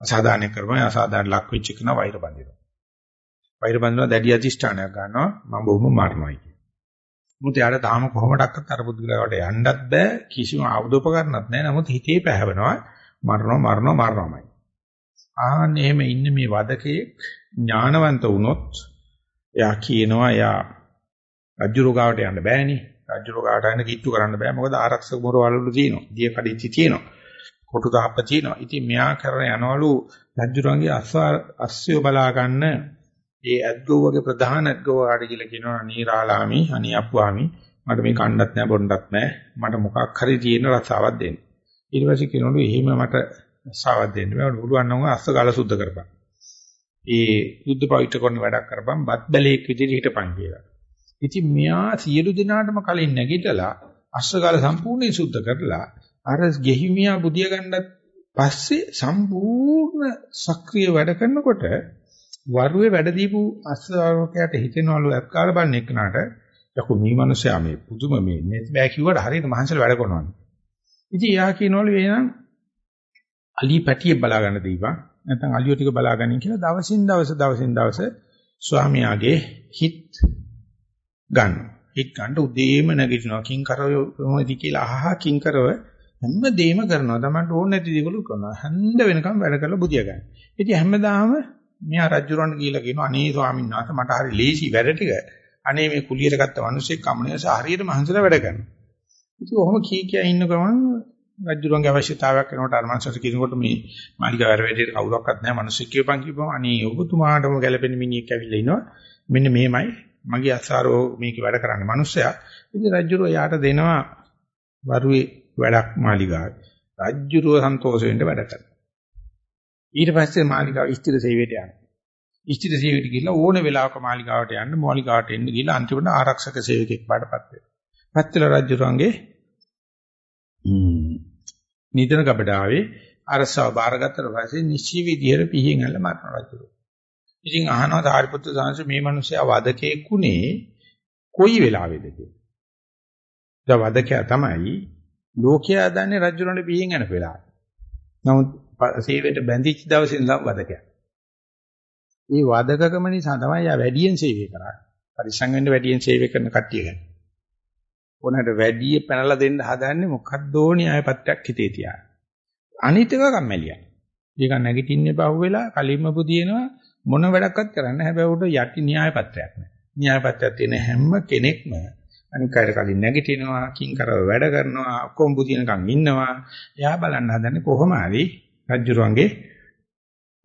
අසාධාරණයක් කරනවා අසාධාරණ ලක් වෙච්ච කෙනා වෛර බඳිනවා. වෛර බඳිනවා දැඩි අධිෂ්ඨානයක් ගන්නවා මම බොහොම මාරනවායි කියන. මුත් යාට තාම කොහොමඩක්වත් අර පුදුලකට යන්නත් බෑ කිසිම ආයුධෝපකරණත් නැහැ. නමුත් හිතේ පැහැවෙනවා මරනවා මරනවා මරනවාමයි. ආන්න එහෙම ඉන්න මේ වදකේ ඥානවන්ත වුණොත් එයා කියනවා එයා රජුරු ගාවට යන්න බෑනේ. රජුරු ගාවට යන්න කිට්ටු කරන්න බෑ. මොකද ආරක්ෂක මොරවලු තියෙනවා. දිය කඩਿੱචි තියෙනවා. කොටු දාප්ප තියෙනවා. ඉතින් මෙයා කරන යනවලු රජුරන්ගේ අස්සය බලා ගන්න ඒ ඇද්ගෝ වගේ ප්‍රධාන ඇද්ගෝ ආඩ කියලා කියනවා නීරාලාමි අනියප්වාමි මට මේ කණ්ඩත් නැහැ බොණ්ඩත් නැහැ මට මොකක් හරි තියෙන රසාවක් දෙන්න. ඊට පස්සේ කියනවලු එහෙම මට රසාවක් දෙන්න බෑ. උළුවන් නම් අස්ස ගාලා සුද්ධ කරපන්. ඒ යුද්ධ පවිත්‍ර කරන වැඩක් කරපම් බත් බැලේක් විදිහට හිටපන් කියලා. ඉතින් මෙයා සියලු දිනාටම කලින් නැගිටලා අස්සගාල සම්පූර්ණයෙන් සුද්ධ කරලා අර ගෙහිමියා බුදිය ගන්නත් පස්සේ සම්පූර්ණ සක්‍රිය වැඩ කරනකොට වරුවේ වැඩ දීපු අස්සාවකයට හිතෙනවලු අත්කාර බලන්න එක්කනට යකෝ මේ මිනිස්සයා මේ පුදුම මේ net බෑ කිව්වට හරියට මහන්සිල වැඩ කරනවා. ඉතින් යා කියනවලු එහෙනම් අලි පැටිය බලා ගන්න දීපන්. නැත්නම් අලියෝ ටික බලා ගන්න කියලා දවසින් දවස දවසින් දවස ස්වාමියාගේ හිත ගන්න. හිත ගන්න උදේම නැගිටිනවා කිං කරවමදි කියලා අහහ කිං කරව හැම දෙයක්ම කරනවා. Tamanට ඕන නැති දේවලු කරනවා. හැන්ද වෙනකම් වැඩ කරලා බුදිය ගන්න. ඉතින් හැමදාම මෙයා රජුරන්ට කියලා කියනවා අනේ ස්වාමීන් වහන්සේ මට හරි ලේසි වැඩ ටික. අනේ මේ කුලියට ගත්ත මිනිස්සෙක් කම්මනේස හරියට මහන්සිලා වැඩ කරනවා. ඉතින් ඔහොම කී කියා ඉන්න ගමන් රජුරන්ගේ අවශ්‍යතාවයක් වෙනකොට අර මනසට කියනකොට මේ මාලිගාව වැඩේට කවුරක්වත් නැහැ. මිනිස්සු කියපන් කිව්වම අනේ ඔබතුමාටම ගැළපෙන මිනිහෙක් ඇවිල්ලා ඉනවා මෙන්න මෙහෙමයි. මගේ අසාරෝ මේක වැඩ කරන්නේ මිනිස්සයා. ඉතින් රජුරෝ යාට දෙනවා වරුවේ වැඩක් මාලිගාවේ. රජුරෝ සන්තෝෂ වෙන්න වැඩ කරනවා. ඊට පස්සේ මාලිගාව ස්ථිර සේවයට යනවා ස්ථිර සේවයට ගිහිල්ලා ඕන වෙලාවක මාලිගාවට යන්න මාලිගාවට එන්න ගිහිල්ලා අන්තිමට ආරක්ෂක සේවකෙක් වඩපත් වෙනවා පත්තිල රජුරන්ගේ නිදන ගබඩාවේ අරසව බාරගත්තට පස්සේ නිශ්චී විදියට පිහින් ඇල්ල මරණ රජු. ඉතින් අහනවා සාරිපුත්‍ර සාංශ මේ මිනිස්සයා වදකෙක් උනේ කොයි වෙලාවේද කියලා. දැන් වදකයා තමයි ලෝකයා දන්නේ රජුරණ පිහින් යන වෙලාව. නමුත් සේවයට බැඳිච්ච දවසේ ඉඳන් වදකයා. මේ වදකකම නිසා තමයි යා වැඩියෙන් සේවය කරන්නේ. පරිසං වෙන්න වැඩියෙන් සේවය කරන කට්ටිය ගැන. ඕනකට වැඩි පැනලා දෙන්න හදන්නේ මොකක්ද ඕනි ආයපත්‍යක් හිතේ තියාගෙන. අනිත් එක කම්මැලියයි. ඒක නැගිටින්නේ පහුවෙලා කලින්ම පුදිනවා මොන වැඩක්වත් කරන්න හැබැයි උට යටි න්‍යාය පත්‍රයක් නැහැ. න්‍යාය පත්‍රයක් තියෙන හැම කෙනෙක්ම අනික් අයට කලින් නැගිටිනවා, කිං කරව වැඩ කරනවා, ඔක්කොම පුදිනකම් ඉන්නවා. එයා බලන්න හදන්නේ කොහොම හරි රජුරුවන්ගේ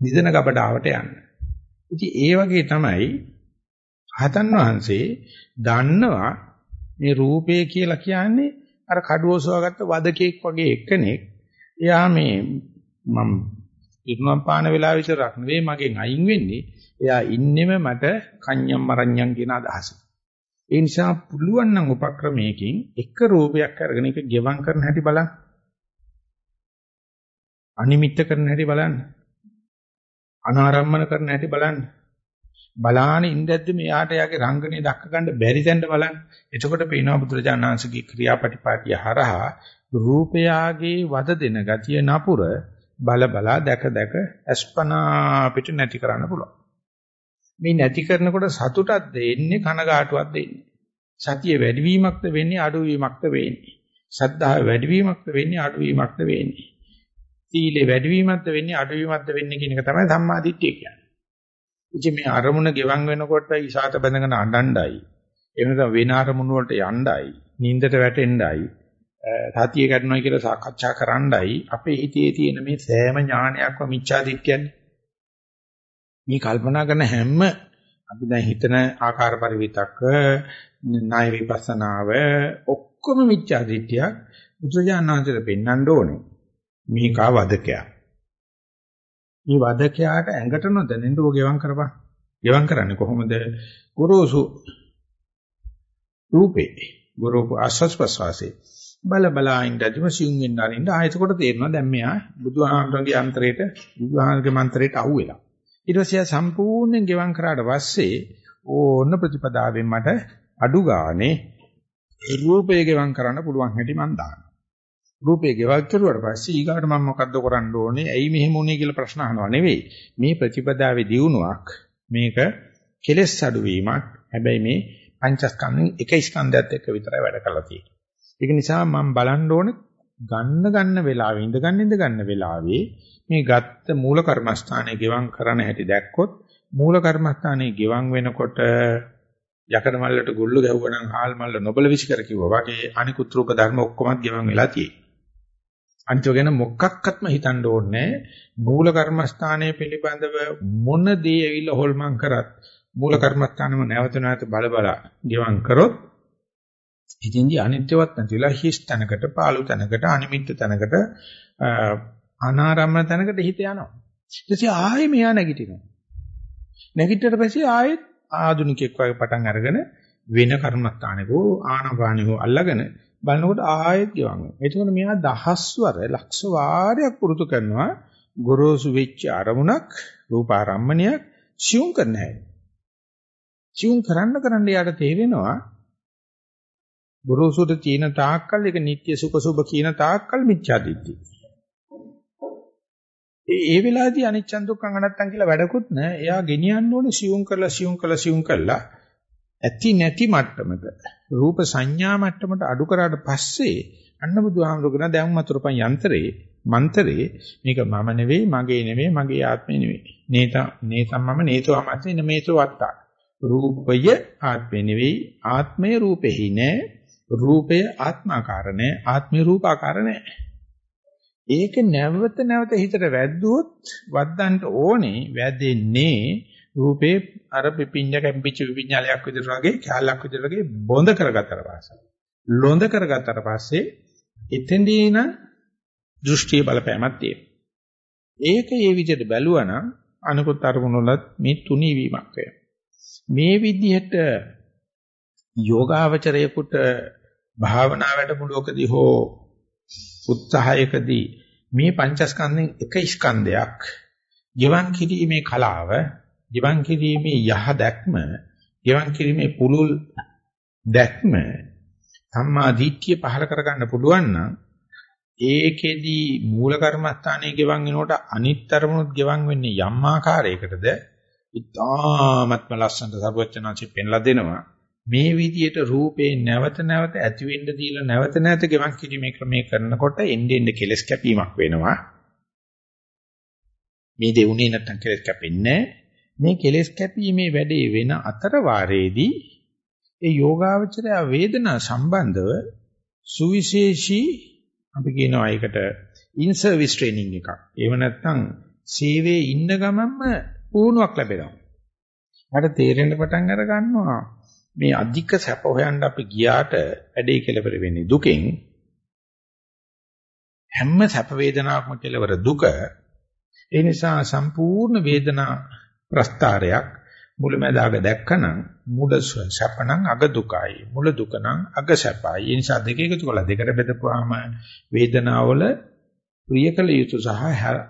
නිදන ගබඩාවට යන්න. ඉතින් ඒ වගේ තමයි හතන් වහන්සේ දන්නවා මේ රූපය කියලා කියන්නේ අර කඩුවසවාගත්ත වදකෙක් වගේ එක්කෙනෙක්. එයා මේ මම ඉර්ණම් පාන වෙලාව විතරක් නෙවෙයි මගෙන් අයින් වෙන්නේ. එයා ඉන්නෙම මට කන්‍යම් මරණ්‍යම් කියන අදහස. ඒ නිසා පුළුවන් නම් උපක්‍රමයකින් එක රූපයක් අරගෙන ඒක ගෙවම් කරන හැටි බලන්න. අනිමිත්ත කරන හැටි බලන්න. අනාරම්මන කරන හැටි බලන්න. බලාන ඉඳද්දි මෙයාට යාගේ රංගනේ දක්ක ගන්න බැරි තැනට බලන්න. එතකොට පේනවා බුදුරජාණන් වහන්සේගේ ක්‍රියාපටිපාටිය හරහා රූපයාගේ වද දෙන ගතිය නපුර බල බලා දැක දැක අස්පනා පිට නැති කරන්න පුළුවන්. මේ නැති කරනකොට සතුටක් දෙන්නේ කනගාටුවක් දෙන්නේ. සතිය වැඩිවීමක්ද වෙන්නේ අඩුවීමක්ද වෙන්නේ. සද්ධාව වැඩිවීමක්ද වෙන්නේ අඩුවීමක්ද වෙන්නේ. සීලේ වැඩිවීමක්ද වෙන්නේ අඩුවීමක්ද වෙන්නේ කියන එක තමයි සම්මාදිට්ඨිය කියන්නේ. ඉතින් මේ අරමුණ ගෙවන් වෙනකොට ඉසాత බැඳගෙන අඬණ්ඩයි. එහෙම නැත්නම් වෙන අරමුණු වලට යණ්ඩයි, නින්දට වැටෙන්නයි, සතිය ගන්නවා කියලා සාකච්ඡා කරන්නයි අපේ හිතේ තියෙන මේ සෑම ඥානයක්ම මිච්ඡාදිට්ඨියන්නේ. මේ කල්පනා කරන හැම අපි දැන් හිතන ආකාර පරිවිතක්ක, ණය විපස්සනාව ඔක්කොම මිච්ඡාදිට්ඨියක් බුදුජානනාංශයට පෙන්වන්න ඕනේ. මේකා වදකයක්. මේ වදකයාට ඇඟට නොදැනෙන්න ඕක ගෙවම් කරපන්. ගෙවම් කරන්නේ කොහොමද? ගුරුසු රූපේ ගුරුප ආස්වාස් ප්‍රසවාසයේ බල බලා ඉඳදිම සිං වෙන්න අරින්න ආයතකොට තේරෙනවා දැන් මෙයා බුදුහාමරගේ අන්තරේට බුදුහාමරගේ මන්ත්‍රයට අහුවෙලා. ඊට පස්සේ සම්පූර්ණයෙන් ගෙවම් කරාට පස්සේ ඕන ප්‍රතිපදාවෙන් මට අඩු ගානේ රූපය ගෙවම් කරන්න පුළුවන් හැටි මම දානවා. රූපේ ගෙවක් කරුවාට පස්සේ ඊගාට මම මොකද්ද කරන්න ඕනේ? ඇයි මෙහෙම වුනේ කියලා ප්‍රශ්න අහනවා නෙවෙයි. මේ ප්‍රතිපදාවේ දියුණුවක් මේක කෙලෙස් අඩුවීමක්. හැබැයි මේ පංචස්කන්ධෙන් එක ස්කන්ධයත් එක්ක විතරයි වැඩ කරලා තියෙන්නේ. ඒක නිසා මම බලන්න ඕනේ ගන්න ගන්න වෙලාවේ ඉඳ ගන්න ඉඳ ගන්න වෙලාවේ මේ ගත්ත මූල කර්මස්ථානයේ ගෙවම් කරන හැටි දැක්කොත් මූල කර්මස්ථානයේ ගෙවම් වෙනකොට යකඩ මල්ලට ගොල්ලු ගැහුවා නම් හාල් මල්ල නොබල විශ් කර කිව්වා වගේ අනිකුත් රූප ධර්ම ඔක්කොමත් ගෙවම් වෙලා තියෙයි. අනිත්ව ගැන මොකක්වත්ම හිතන්න ඕනේ මූල කර්මස්ථානයේ පිළිබඳව මොන දේ ඇවිල්ලා හොල්මන් කරත් මූල කර්මස්ථානෙම නැවත නැවත බල බල ගිවං කරොත් ඉතින්දි අනිත්‍යවත් නැතිලා හිස් තැනකට පාළු තැනකට අනිමිත්ත තැනකට අනාරම්ම තැනකට හිත යනවා. ඊටසේ ආයෙ මෙහා නැගිටිනවා. නැගිට්ටට පස්සේ ආයෙත් ආදුනිකෙක් වගේ පටන් අරගෙන වෙන කර්මස්ථානකෝ ආනපානිකෝ අල්ලගෙන බලනකොට ආයෙත් ගෙවන් වෙනවා. එතකොට මෙයා දහස්වර ලක්ෂ වාරයක් පුරුදු කරනවා ගොරෝසු වෙච්ච අරමුණක් රූපාරම්මණයක් සියුම් කරන්න හැටි. සියුම් කරන්න කරන්න යාට තේරෙනවා ගොරෝසුට තියෙන තාක්කල් ඒක නිට්ටය සුඛ සුභ කියන තාක්කල් මිච්ඡා දිට්ඨිය. ඒ ඒ වෙලාවේදී අනිච්චන් දුක්ඛං අනත්තං කියලා වැඩකුත් නැහැ. එයා ගෙනියන්න ඕනේ සියුම් කරලා සියුම් කරලා සියුම් කරලා ඇති නැති මට්ටමක රූප සංඥා මට්ටමට අඩු කරාට පස්සේ අන්න බුදුහාමුදුරගෙන දැන් මතුරුපන් යන්ත්‍රේ මන්තරේ මේක මම නෙවෙයි මගේ නෙවෙයි මගේ ආත්මේ නෙවෙයි. නේත නේතම් මම නේතෝ අමත්තේ නමේතෝ වත්තා රූපය ආත්මේ නෙවෙයි ආත්මය රූපෙහි නෑ. රූපය ආත්මාකාර නෑ ආත්මය රූපාකාර නෑ. ඒක නැවත නැවත හිතට වැද්දුවොත් වද්දන්න ඕනේ වැදෙන්නේ රූපේ අර පිපිඤ්ඤ කැම්පිච්ච විපිඤ්ඤාලයක් විදිහට වගේ කැලක් විදිහට වගේ බොඳ කරගත්තට පස්සේ ලොඳ කරගත්තට පස්සේ එතෙන්දීන දෘෂ්ටිය බලපෑමක් තියෙනවා. ඒක ඒ විදිහට බැලුවා නම් අනිකුත් අරමුණු වලත් මේ තුනී වීමක් වෙනවා. මේ විදිහට යෝගාවචරයේකට භාවනා වැඩමුළුවකදී හෝ උත්සාහයකදී මේ පංචස්කන්ධෙන් එක ස්කන්ධයක් ජීවන් කිරීමේ කලාව, ජීවන් කිරීමේ යහ දැක්ම, ජීවන් කිරීමේ පුලුල් දැක්ම සම්මා දිට්ඨිය පහල කරගන්න පුළුවන් නම් ඒකෙදි මූල කර්මස්ථානයේ ගෙවන් වෙනකොට අනිත් අරමුණුත් ගෙවන් වෙන්නේ යම් ආකාරයකටද ඉතාමත්ම ලස්සනට සරුවචනාංශي පෙන්ලා දෙනවා මේ විදියට රූපේ නැවත නැවත ඇති වෙන්න දීලා නැවත නැවත ගෙවන් කිරීමේ ක්‍රමයේ කරනකොට එන්නේ එන්නේ කෙලස් කැපීමක් වෙනවා. මේ දෙුනේ නැත්තම් කෙලස් කැපෙන්නේ මේ කෙලස් කැපීමේ වැඩේ වෙන අතර වාරයේදී ඒ යෝගාවචරය වේදනා සම්බන්ධව සුවිශේෂී අපි කියනවා ඒකට ඉන් සර්විස් ට්‍රේනින් එකක්. එහෙම නැත්නම් සේවයේ ඉන්න ගමන්ම පුහුණුවක් ලැබෙනවා. මට තේරෙන්න පටන් අර ගන්නවා මේ අධික සැප හොයන්න අපි ගියාට වැඩේ කෙලවර වෙන්නේ දුකෙන් හැම සැප වේදනාවක්ම කෙලවර දුක ඒ නිසා සම්පූර්ණ වේදනා ප්‍රස්තාරයක් මුලැමැදාග දැක්කනම් මුල සැපනම් අග දුකයි මුල දුකනම් අග සැපයි ඒ නිසා දෙක එකතු කරලා දෙකට බෙදපුවාම වේදනාවල ප්‍රියකල යුතු සහ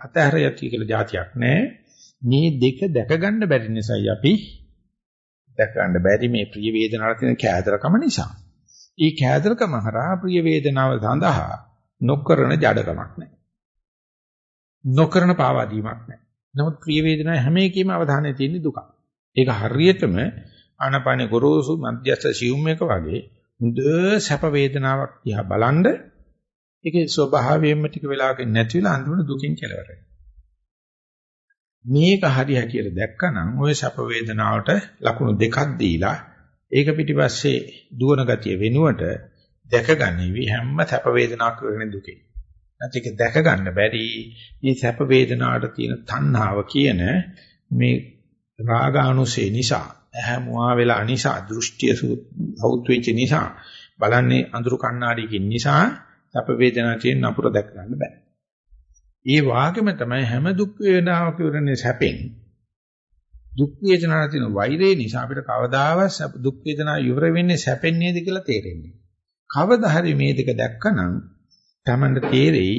අතහැර යති කියලා જાතියක් නැහැ මේ දෙක දැක ගන්න බැරි නිසායි අපි දැක ගන්න බැරි මේ ප්‍රිය වේදනාවට තියෙන කෑදරකම නිසා. ඒ කෑදරකම හරහා ප්‍රිය වේදනාව සඳහා නොකරන ජඩකමක් නැහැ. නොකරන පාවාදීමක් නැහැ. නමුත් ප්‍රිය වේදනාව හැම එකෙම අවධානය තියෙන දුක. ඒක හරියටම ආනපානේ ගොරෝසු මධ්‍යස්ථ සියුම් එක වගේ හොඳ සැප වේදනාවක් දිහා බලනද ඒකේ ස්වභාවයෙන්ම ටික වෙලාවකින් නැති වෙලා අන්තිමට දුකින් කෙලවර වෙනවා. මේක හරි හැටියට දැක්කනම් ওই සැප වේදනාවට ලකුණු දෙකක් දීලා ඒක පිටිපස්සේ දුවන ගතිය වෙනුවට දැකගනිවි හැම සැප වේදනාවක් වෙන දුකේ. නැත්නම් ඒක දැක ගන්න බැරි මේ සැප වේදනාවට තියෙන තණ්හාව කියන මේ රාගානුසේ නිසා ඇහැමුවා වෙලා නිසා දෘෂ්ටිය සෞත් වෙච්ච නිසා බලන්නේ අඳුරු කණ්ණාඩියකින් නිසා සැප වේදනාව තියෙන නපුර දැක ගන්න බෑ. ඒ වාගෙම තමයි හැම දුක් වේදනාවක් ඉවරනේ සැපෙන්. දුක් වේදනාවට තියෙන වෛරය නිසා අපිට කවදාවත් දුක් වේදනාව ඉවර වෙන්නේ සැපෙන් නේද කියලා තේරෙන්නේ. කවදා හරි මේ දෙක දැක්කනම් Tamanට තේරෙයි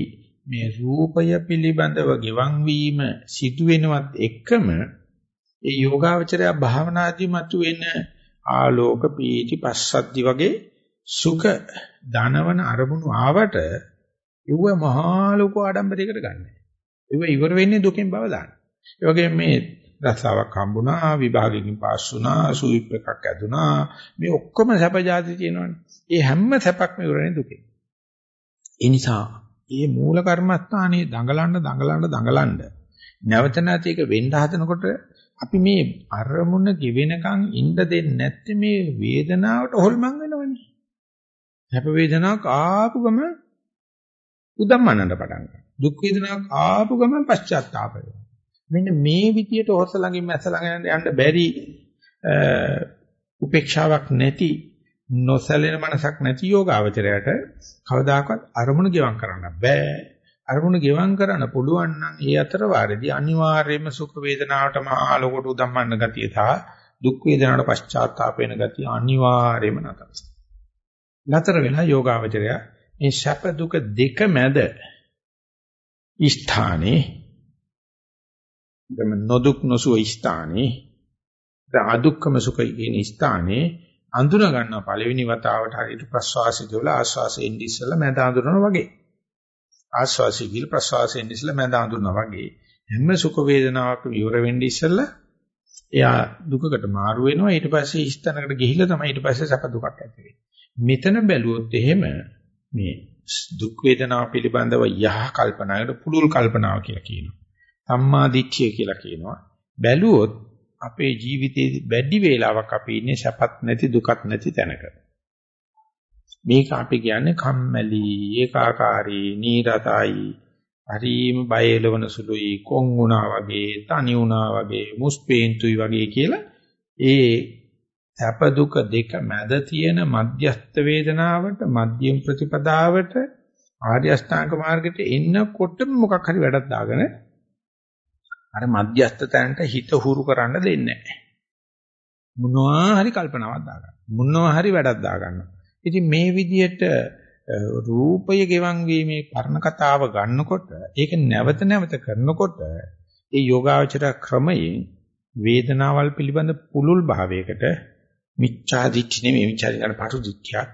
මේ රූපය පිළිබඳව ගෙවන් වීම සිදු වෙනවත් එක්කම ඒ යෝගාවචරය භාවනාදී මතුවෙන ආලෝක පීති පස්සද්ධි වගේ සුඛ ධනවන අරමුණු ආවට ඒව මහා ලොකු ආඩම්බරයකට ගන්න. ඒව ඉවර වෙන්නේ දුකෙන් බව දාන්න. ඒ වගේම මේ රස්සාවක් හම්බුණා, විභාගයෙන් පාස් වුණා, සුවිප් එකක් ඇදුණා. මේ ඔක්කොම සැප જાති තියෙනවනේ. ඒ හැම සැපක්ම ඉවරනේ දුකෙන්. ඒ නිසා මේ මූල කර්මස්ථානයේ දඟලන්න දඟලන්න දඟලන්න නැවත නැති එක වෙන්න හදනකොට අපි මේ අරමුණ ගෙවෙනකන් ඉන්න දෙන්නේ නැත්නම් මේ වේදනාවට හොල්මන් වෙනවනේ. සැප වේදනාවක් ආපු ගම උදම්මනන්න පටන් ගන්නවා. දුක් වේදනාවක් ආපු ගමන් පශ්චාත්තාප වෙනවා. මෙන්න මේ විදියට හොස්ස ළඟින් මැස්ස ළඟ යන්න බැරි උපේක්ෂාවක් නැති නොසැලෙන මනසක් නැති යෝගාවචරයට කවදාකවත් අරමුණු ගෙවම් කරන්න බෑ. අරමුණු ගෙවම් කරන්න පුළුවන් නම් ඒ අතර වාරෙදී අනිවාර්යයෙන්ම සුඛ වේදනාවටම ආලෝකට උදම්මන්න ගතිය සහ දුක් වේදනාවට පශ්චාත්තාප වෙන ගතිය අනිවාර්යයෙන්ම නැතයි. නතර වෙලා යෝගාවචරය මේ සැප දුක දෙක මැද ස්ථානේ දැන් නොදුක් නොසුව ස්ථානේ දැන් අදුක්කම සුඛ කියන ස්ථානේ අඳුන ගන්නවා. පළවෙනි වතාවට හරියට ප්‍රස්වාසය කියලා ආස්වාසයෙන් ඉස්සෙල්ලා මැද අඳුරනවා වගේ. ආස්වාසය කියලා ප්‍රස්වාසයෙන් ඉස්සෙල්ලා මැද අඳුරනවා වගේ. හැම සුඛ වේදනාවක් විවර වෙන්නේ ඉස්සෙල්ලා එයා දුකකට මාරු වෙනවා. ඊට පස්සේ ස්ථානකට ගිහිල්ලා තමයි ඊට පස්සේ සැප දුකක් ඇති වෙන්නේ. මෙතන බැලුවොත් එහෙම මේ දුක් වේදනාව පිළිබඳව යහ කල්පනාවකට පුළුල් කල්පනාව කියලා කියනවා. සම්මා දිට්ඨිය කියලා කියනවා. බැලුවොත් අපේ ජීවිතේ වැඩි වේලාවක් අපි ඉන්නේ සැපත් නැති දුකත් නැති තැනක. මේක අපි කියන්නේ කම්මැලි, ඒකාකාරී, නීරතයි, හරිම බය එළවන සුළුයි, කොන් වුණා වගේ, තනි වුණා වගේ, මුස්පේන්තුයි වගේ කියලා ඒ සැප දුක දෙක මැද තියෙන මධ්‍යස්ත වේදනාවට මධ්‍යම ප්‍රතිපදාවට ආර්ය අෂ්ටාංග මාර්ගයට එන්නකොටම මොකක් හරි වැඩක් දාගෙන අර මධ්‍යස්ත තැනට හිත හුරු කරන්න දෙන්නේ නැහැ. මොනවා හරි කල්පනාවක් දාගන්න. මොනවා හරි වැඩක් දාගන්න. ඉතින් මේ විදිහට රූපය ගෙවන් වීමේ පරණ කතාව ගන්නකොට ඒක නැවත නැවත කරනකොට ඒ යෝගාචර ක්‍රමයෙන් වේදනාවල් පිළිබඳ පුලුල් භාවයකට මිච්ඡා දිට්ඨි නෙමෙයි මිච්ඡා දිට්ඨියට පටු දිට්ඨියක්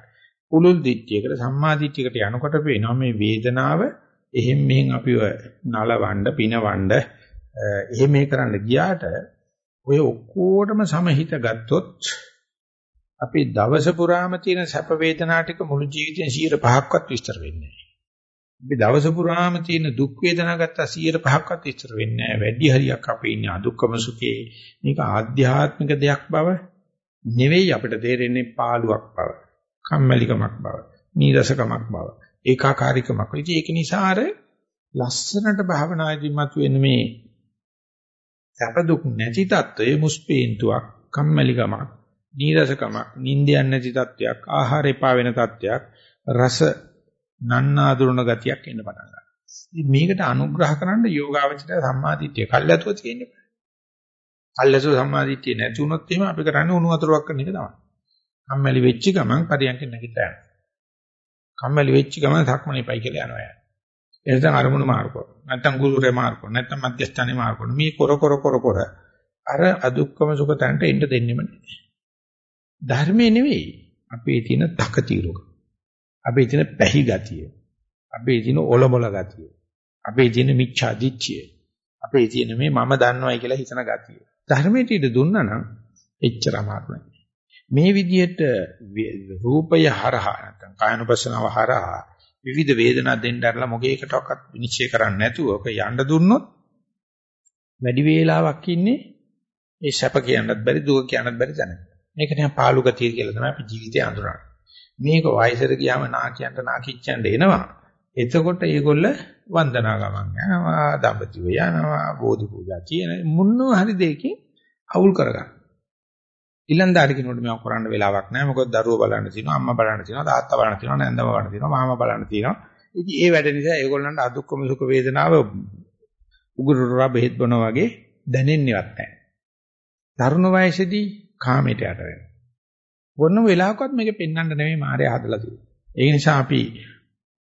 පුලුල් දිට්ඨියකට සම්මා දිට්ඨියකට යනකොට පේනවා මේ වේදනාව එහෙම් මෙහෙන් අපිව නලවන්න පිනවන්න එහෙම මේ කරන්න ගියාට ඔය ඔක්කොටම සමහිත ගත්තොත් අපි දවස පුරාම තියෙන සැප වේදනා ටික මුළු ජීවිතේ 105ක්වත් විස්තර වෙන්නේ නැහැ. අපි දවස පුරාම තියෙන දුක් වේදනා ගත්තා 105ක්වත් විස්තර වෙන්නේ නැහැ. වැඩි හරියක් අපි ඉන්නේ අදුක්කම සුඛේ. මේක ආධ්‍යාත්මික දෙයක් බව නෙවෙයි අපිට තේරෙන්නේ පාළුවක් බව, කම්මැලිකමක් බව, නීරසකමක් බව, ඒකාකාරීකමක්. ඉතින් ඒක නිසා අර ලස්සනට භාවනාදී මතුවෙන මේ සැප දුක් නැති తত্ত্বයේ මුස්පීන්තුවක්, කම්මැලිකමක්, නීරසකමක්, නිින්දයන් නැති తত্ত্বයක්, ආහාර එපා වෙන తত্ত্বයක්, රස නන්නාඳුරන ගතියක් එන්න පටන් ගන්නවා. මේකට අනුග්‍රහ කරන්න යෝගාවචරය සම්මාදිට්ඨිය කල්ැතුව තියෙන්නේ. කල්ැතුව සම්මාදිට්ඨිය නැති වුණොත් එහෙම අපි කරන්නේ උණු වතුරක් කරන එක තමයි. කම්මැලි වෙච්ච ගමන් පරියන්ක නැගිටලා යනවා. කම්මැලි වෙච්ච ගමන් ධක්මනේ පයි කියලා යනවා. එතන අරමුණු මාරු කරනවා. නැත්තම් ගුරුරේ මාරු කරනවා. නැත්තම් මධ්‍යස්ථානේ මාරු කරනවා. මේ කර කර කර කර අර අදුක්කම සුඛ තැනට එන්න දෙන්නෙම නැහැ. ධර්මයේ නෙවෙයි. අපේ තියෙන තකතිරුක. අපේ තියෙන පැහි ගතිය. අපේ තියෙන ඔලොමල ගතිය. අපේ තියෙන මිච්ඡා දිච්චිය. අපේ තියෙන මේ මම දන්නවයි කියලා හිතන ගතිය. ධර්මයට ඉද දුන්නා නම් එච්චර අමාරු නෑ. මේ විදිහට රූපය හරහා නැත්නම් කායනුපස්සනාව හරහා විවිධ වේදනා දෙන්න අරලා මොකේකටවත් විනිශ්චය කරන්නේ නැතුව ඔක යන්න දුන්නොත් වැඩි වේලාවක් ඉන්නේ ඒ සැප කියන්නත් බැරි දුක කියන්නත් බැරි තැනක. මේක නිකන් පාළු ගතිය කියලා තමයි අපි ජීවිතේ අඳුරන්නේ. මේක වයසට ගියාම නාකියන්ට නාකිච්චන්ට එනවා. එතකොට මේගොල්ල වන්දනා ගමන් යනවා, දඹදිව යනවා, බෝධි පූජා කියන මොනවා හරි දෙයකින් අවුල් කරගන්න. ඊළඳාට කිනොට මේක කරන්න වෙලාවක් නැහැ. මොකද දරුවෝ බලන්න තියෙනවා, අම්මා බලන්න තියෙනවා, තාත්තා බලන්න තියෙනවා, නැන්දම බලන්න තියෙනවා, මාමා බලන්න තියෙනවා. ඉතින් ඒ වැඩ නිසා ඒගොල්ලන්ට අදුක්කම සුඛ වේදනාව උගුරුරා බෙහෙත් බොනවා වගේ දැනෙන්නේවත් නැහැ. තරුණ වයසේදී කාමයට යට වෙනවා. වොන්න වෙලාවකවත් මේක පෙන්වන්න නෙමෙයි මායя හදලා තියෙන්නේ. ඒ නිසා අපි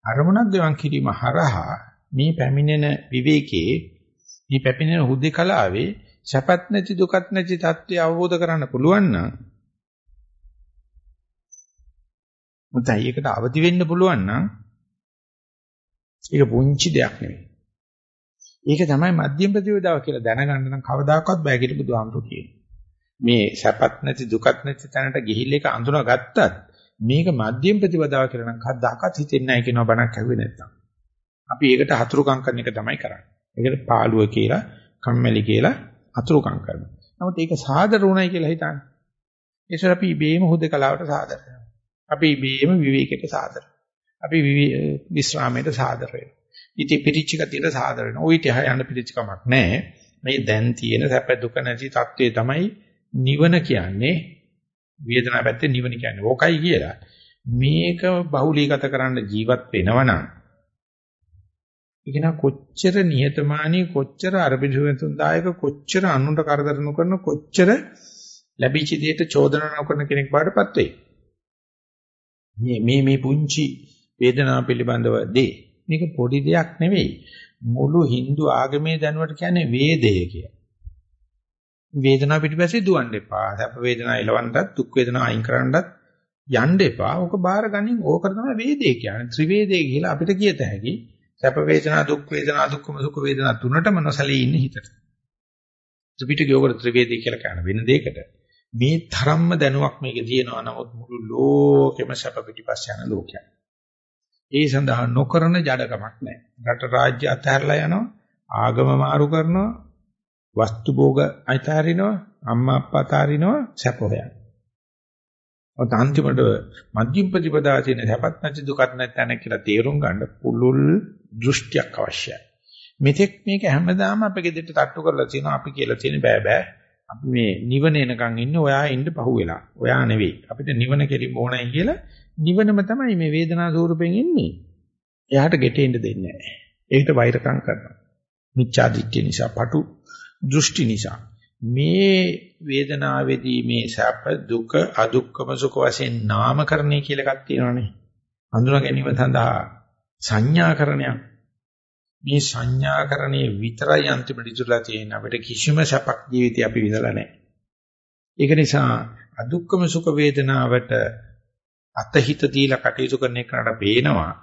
අරමුණක් ගෙවන් කිරීම හරහා මේ පැමිණෙන විවේකයේ මේ පැමිණෙන හුදේකලාවේ සැපත් නැති දුකත් නැති தත්ත්වය අවබෝධ කරගන්න පුළුවන් නම් මුතයි ඒකට අවදි වෙන්න පුළුවන් නම් ඒක පුංචි දෙයක් නෙවෙයි. ඒක තමයි මධ්‍යම ප්‍රතිවදාව කියලා දැනගන්න නම් කවදාකවත් බෑ කියලා බුදුහාමුදුරු කියනවා. මේ සැපත් නැති දුකත් නැති තැනට ගිහිල්ලා ඒක අඳුනගත්තත් මේක මධ්‍යම ප්‍රතිපදාව කියලා නම් කවදාකවත් හිතෙන්නේ නැහැ කියනවා බණක් ඇහුවේ නැත්තම්. අපි ඒකට හතුරුකම් කරන එක තමයි කරන්නේ. ඒකට පාළුව කියලා, කම්මැලි කියලා අතුරුකම් කරනවා. නමුත් ඒක සාදර වුණයි කියලා හිතන්නේ. ඒසර අපි ඉබේම හුදකලාවට සාදර කරනවා. අපි ඉබේම විවේකයට සාදර. අපි විවේක සාදර වෙනවා. ඉති පිරිචිකතියට සාදර වෙනවා. ওই තියා යන්න පිරිචිකමක් නැහැ. මේ දැන් තියෙන සැප දුක නැති தત્ත්වය තමයි නිවන කියන්නේ. වේදනාව පැත්තේ නිවන කියන්නේ ඕකයි කියලා. මේක බහුලීගත කරන්න ජීවත් වෙනවනම් ඉගෙන කොච්චර නිහතමානී කොච්චර අරබිජුවෙන්දායක කොච්චර අනුන්ට කරදර නොකරන කොච්චර ලැබිච්ච දෙයට චෝදනා නොකරන කෙනෙක් බාටපත් වෙයි. මේ මේ මේ පුංචි වේදනාව පිළිබඳව දේ. මේක පොඩි දෙයක් නෙවෙයි. මුළු Hindu ආගමේ දැනුවට කියන්නේ වේදය කියලා. වේදනාව පිටිපස්සේ දුවන්න එපා. සැප වේදනාව එලවන්නත්, දුක් වේදනාව අයින් කරන්නත් යන්න එපා. ඕක බාර ගනින් ඕක තමයි වේදේ කියන්නේ. ත්‍රිවේදේ කියලා අපිට කියත හැකි. සැප වේදනා, දුක් වේදනා, දුක්ඛම සුඛ වේදනා තුනටම නොසලී ඉන්නේ හිතට. ත්‍රිපිටකය ඔකට ත්‍රිවේදී කියලා කියන වෙන දෙයකට. මේ තරම්ම දැනුවක් මේකේ තියෙනවා. නමුත් මුළු ලෝකෙම සැප පිටිපස්ස යන ලෝකයක්. ඒ සඳහා නොකරන ජඩකමක් නැහැ. රට රාජ්‍ය අතහැරලා යනවා, ආගම මාරු කරනවා, වස්තු භෝග අතහරිනවා, අම්මා අප්පා අතහරිනවා, සැප හොයන. ඔත අන්තිමට මධ්‍යම ප්‍රතිපදා තියෙන සැපත් නැති දුකත් නැති තැන කියලා තේරුම් ගන්න පුළුල් දෘෂ්ටියක් අවශ්‍යයි. මෙතෙක් මේක හැමදාම අපේ ගෙදරට තට්ටු කරලා තියෙනවා අපි කියලා තියෙන බෑ බෑ. අපි මේ නිවන එනකන් ඉන්නේ ඔයා ඉන්න පහුවෙලා. ඔයා නෙවෙයි. අපිට නිවන කෙලින් ඕනයි කියලා නිවනම තමයි මේ වේදනා ස්වරූපෙන් ඉන්නේ. එයාට ගෙටෙන්න දෙන්නේ නැහැ. ඒකට වෛරකම් කරනවා. මිච්ඡා දිට්ඨිය නිසා, පටු දෘෂ්ටි නිසා. මේ වේදනාවේදී මේ සැප දුක අදුක්කම සුඛ වශයෙන් නාමකරණය කියලා එකක් තියෙනවානේ. හඳුනා ගැනීම සඳහා සංඥාකරණයක්. මේ සංඥාකරණයේ විතරයි අන්තිමට ඉතුරුලා තියෙන අපිට කිසිම සැපක් ජීවිතේ අපි විඳලා නැහැ. ඒක නිසා අදුක්කම සුඛ වේදනාවට අතහිත දීලා කටයුතු කරන එකට පේනවා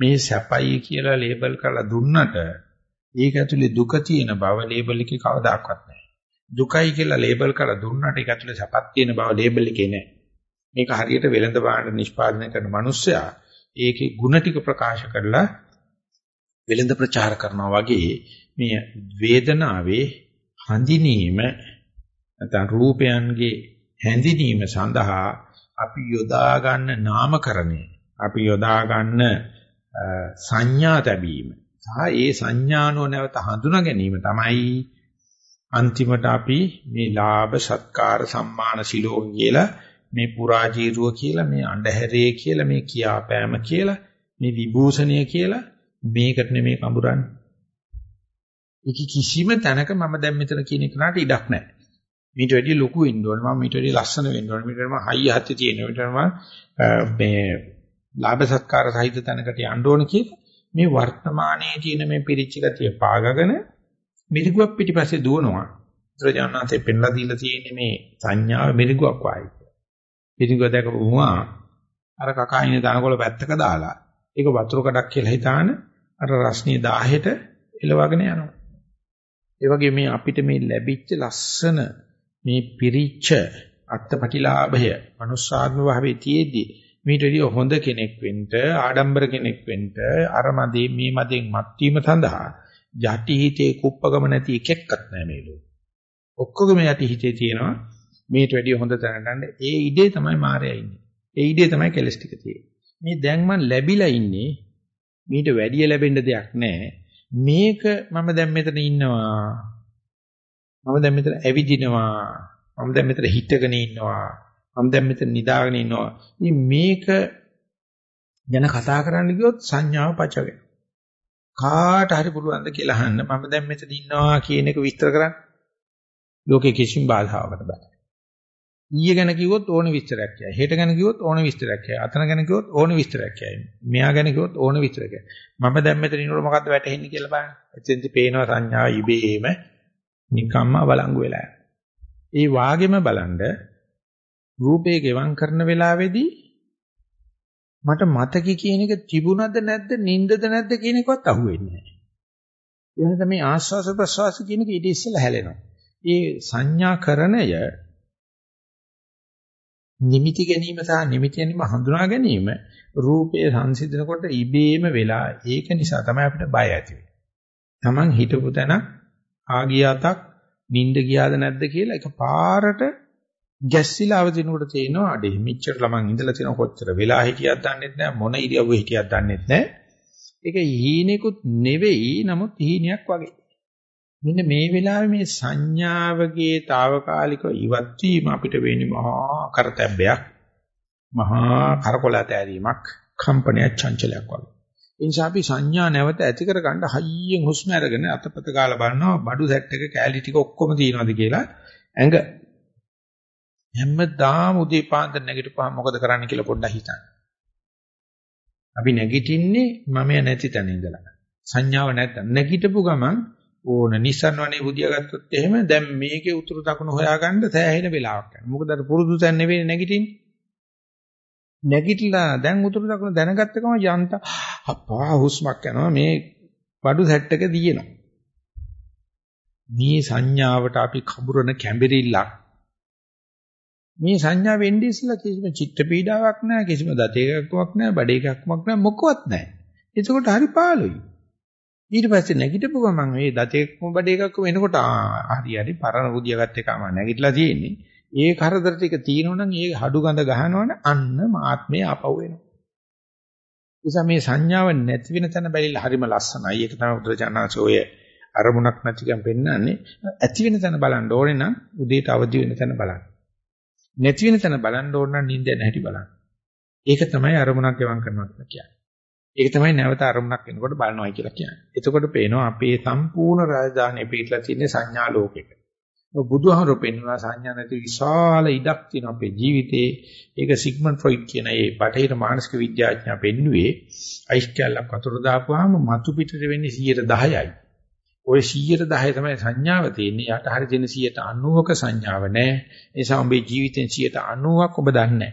මේ සැපයි කියලා ලේබල් කරලා දුන්නට ඒක ඇතුලේ දුක තියෙන බව ලේබල් එකේ කවදාවත් නැහැ. දුකයි කියලා ලේබල් කරලා දුන්නට ඒක ඇතුලේ සැපක් තියෙන බව ලේබල් එකේ නැහැ. මේක හරියට වෙළඳ භාණ්ඩ නිෂ්පාදනය කරන මිනිස්සයා ඒකේ ಗುಣ ටික ප්‍රකාශ කරලා වෙළඳ ප්‍රචාර කරනවා වගේ මේ වේදනාවේ හඳිනීම නැත්නම් රූපයන්ගේ හැඳිනීම සඳහා අපි යොදා ගන්න නාමකරණය අපි යොදා ගන්න සංඥා තැබීම සහ ඒ සංඥානෝ නැවත හඳුනා ගැනීම තමයි අන්තිමට අපි මේ ලාභ සත්කාර සම්මාන සිලෝක කියලා මේ පුරාජීරුව කියලා මේ අඬහැරේ කියලා මේ කියාපෑම කියලා මේ විභූෂණය කියලා මේකට නෙමේ කඹරන්නේ. ඒක කිසිම තැනක මම දැන් මෙතන කියන එකට ඉඩක් නැහැ. මීට වැඩිය ලොකු වෙන්න ඕනේ. මම මීට වැඩිය ලස්සන වෙන්න ඕනේ. මීට වැඩිය හයිය හත්ති තියෙන. මීට වැඩිය මේ ලාභ සත්කාර සහිත තැනකට යන්න ඕනේ කියලා මේ වර්තමානයේ තියෙන මේ පිරිච්ච ගතිය පාගගෙන මිරිගුවක් පිටිපස්සේ දුවනවා. බුදුරජාණන්සේ පෙන්ලා දීලා තියෙන්නේ මේ සංඥාව මිරිගුවක් වායි. මිරිගුව දැකපුවා අර කකයිනේ දනකොළ පැත්තක දාලා ඒක වතුර කඩක් කියලා හිතාන අර රස්නිය 1000ට එලවගෙන යනවා. ඒ වගේ මේ අපිට මේ ලැබිච්ච ලස්සන මේ පිරිච්ච අත්පටිලාභය මනුස්සාත්ම භාවයේ තියේදී මීට වඩා හොඳ කෙනෙක් වෙන්න ආඩම්බර කෙනෙක් වෙන්න අර මදේ මේ මදෙන් මත්වීම සඳහා යටි හිතේ කුප්පකම නැති එකෙක්වත් නැහැ මේ ලෝකෙ. ඔක්කොගම යටි හිතේ තියෙනවා මේට වැඩිය හොඳ තැනකට ඒ ඉඩේ තමයි මායя ඉන්නේ. ඒ ඉඩේ තමයි කෙලස් ටික තියෙන්නේ. මේ දැන් මං ලැබිලා ඉන්නේ මීට වැඩිය ලැබෙන්න දෙයක් නැහැ. මේක මම දැන් මෙතන ඉන්නවා. මම දැන් මෙතන ඇවිදිනවා. මම දැන් මෙතන හිටගෙන ඉන්නවා. මම දැන් මෙතන නිදාගෙන ඉන්නවා. ඉතින් මේක ගැන කතා කරන්න ගියොත් සංඥාව පච වෙනවා. කාට හරි පුළුවන්ද කියලා අහන්න මම දැන් මෙතන ඉන්නවා කියන එක විස්තර කරන්න. ලෝකේ කිසිම බාධාවකට බෑ. ඊය ගැන කිව්වොත් ඕන විස්තරයක් කියයි. හෙට ගැන කිව්වොත් ඕන විස්තරයක් කියයි. අතන ගැන කිව්වොත් ඕන විස්තරයක් කියයි. මෙයා ගැන කිව්වොත් ඕන විස්තරයක් කියයි. මම දැන් මෙතන ඉන්නකොට මොකද්ද වැටහෙන්නේ කියලා බලන්න. එතෙන්දි පේනවා සංඥා ඉබේම නිකම්ම බලංගු වෙලා ඒ වාගෙම බලන්න රූපේ ගෙවම් කරන වෙලාවේදී මට මතකي කියන එක තිබුණද නැද්ද නින්දද නැද්ද කියන එකවත් අහුවෙන්නේ නැහැ. එහෙනම් මේ ආස්වාස ප්‍රසවාස කියන එක ඊට ඉස්සෙල්ලා හැලෙනවා. ඒ සංඥාකරණය නිමිති ගැනීම සහ නිමිති ගැනීම හඳුනා ගැනීම රූපයේ සංසිඳනකොට ඉබේම වෙලා ඒක නිසා තමයි අපිට බය ඇති වෙන්නේ. Taman හිතපු තැන ආගියාතක් නිින්ද ගියාද නැද්ද කියලා එක පාරට ගැස්සිලා අවදිනකොට තේනවා අඩේ මෙච්චර ළමන් ඉඳලා තියෙන කොච්චර වෙලා හිටියක් දන්නෙත් නැහැ මොන ඉරියව්වෙ හිටියක් දන්නෙත් නැහැ. ඒක හීනෙකුත් නෙවෙයි නමුත් හීනයක් වගේ. මෙන්න මේ වෙලාවේ මේ සංඥාවගේ తాවකාලික ඉවත් වීම අපිට වෙන්නේ මහා කරතැබ්බයක් මහා කරකොලත ඇරීමක් කම්පනයක් චංචලයක් වගේ. ඒ නිසා අපි සංඥා නැවත ඇති කරගන්න හයියෙන් හුස්ම අරගෙන අතපත ගාලා බලනවා බඩු සෙට් එක කැලි ටික ඔක්කොම තියෙනවද කියලා ඇඟ හැමදාම උදේ පාන්දර නැගිටපුවාම මොකද කරන්න කියලා පොඩ්ඩක් හිතන්න. අපි නැගිටින්නේ මම නැති තැන ඉඳලා. සංඥාව නැත්තම් නැගිටපු ගමන් ඕන Nissan වනේ බුදියා ගත්තොත් එහෙම දැන් මේකේ උතුරු දකුණු හොයාගන්න සෑහෙන වෙලාවක් යනවා. මොකද අර පුරුදු තැන නෙවෙයි නැගිටින්නේ. නැගිටලා දැන් උතුරු දකුණු දැනගත්ත ගමන් යන්ත අප්පා හුස්මක් යනවා මේ බඩු සෙට් එක දිනනවා. මේ සංඥාවට අපි කඹරන කැඹිරිල්ලක් මේ සංඥා වෙන්නේ ඉස්සලා කිසිම චිත්ත පීඩාවක් නැහැ කිසිම දත එකක්වක් නැහැ බඩ එකක්වක් නැහැ මොකවත් නැහැ. එතකොට හරි පාළුයි. ඊට පස්සේ නැගිටපු ගමන් මේ දත එකක්ම බඩ එකක්ම එනකොට හරි හරි පරණ බුදියාගත් එකම නැගිටලා තියෙන්නේ. ඒ කරදර ටික තියෙනවනම් ඒ හඩු ගඳ ගහනවනම් අන්න මාත්මේ ආපහු එනවා. නිසා මේ සංඥාව නැති වෙන තැන බැලිලා හරිම ලස්සනයි. ඒක තමයි උද්දචානසෝය අරමුණක් නැතිකම් පෙන්වන්නේ. ඇති වෙන තැන බලන්න ඕනේ නම් උදේට අවදි වෙන තැන බලන්න. නැති වෙන තැන බලන්න ඕන නම් නිින්ද නැහැටි බලන්න. ඒක තමයි අරමුණක් ගෙවම් කරනවා කියලා කියන්නේ. ඒක තමයි නැවත අරමුණක් එනකොට බලනවායි කියලා කියන්නේ. එතකොට පේනවා අපේ සම්පූර්ණ රාජධානිය පිටලා තියෙන සංඥා ලෝකෙක. බුදුහමර පෙන්වන සංඥා නැති විශාල ඉඩක් තියෙන අපේ ජීවිතේ. ඒක සිග්මන්ඩ් ෆ්‍රොයිඩ් කියන ඒ බටහිර මානසික විද්‍යාඥයා පෙන්වුවේ අයිස් කැල්ලක් වතුර දාපුවාම මතු පිටට වෙන්නේ 10යි. ওই 110 තමයි සංඥාව තියෙන්නේ. යට හරි දෙන 90ක සංඥාව නැහැ. ඒ නිසා ඔබේ ජීවිතෙන් 90ක් ඔබ දන්නේ නැහැ.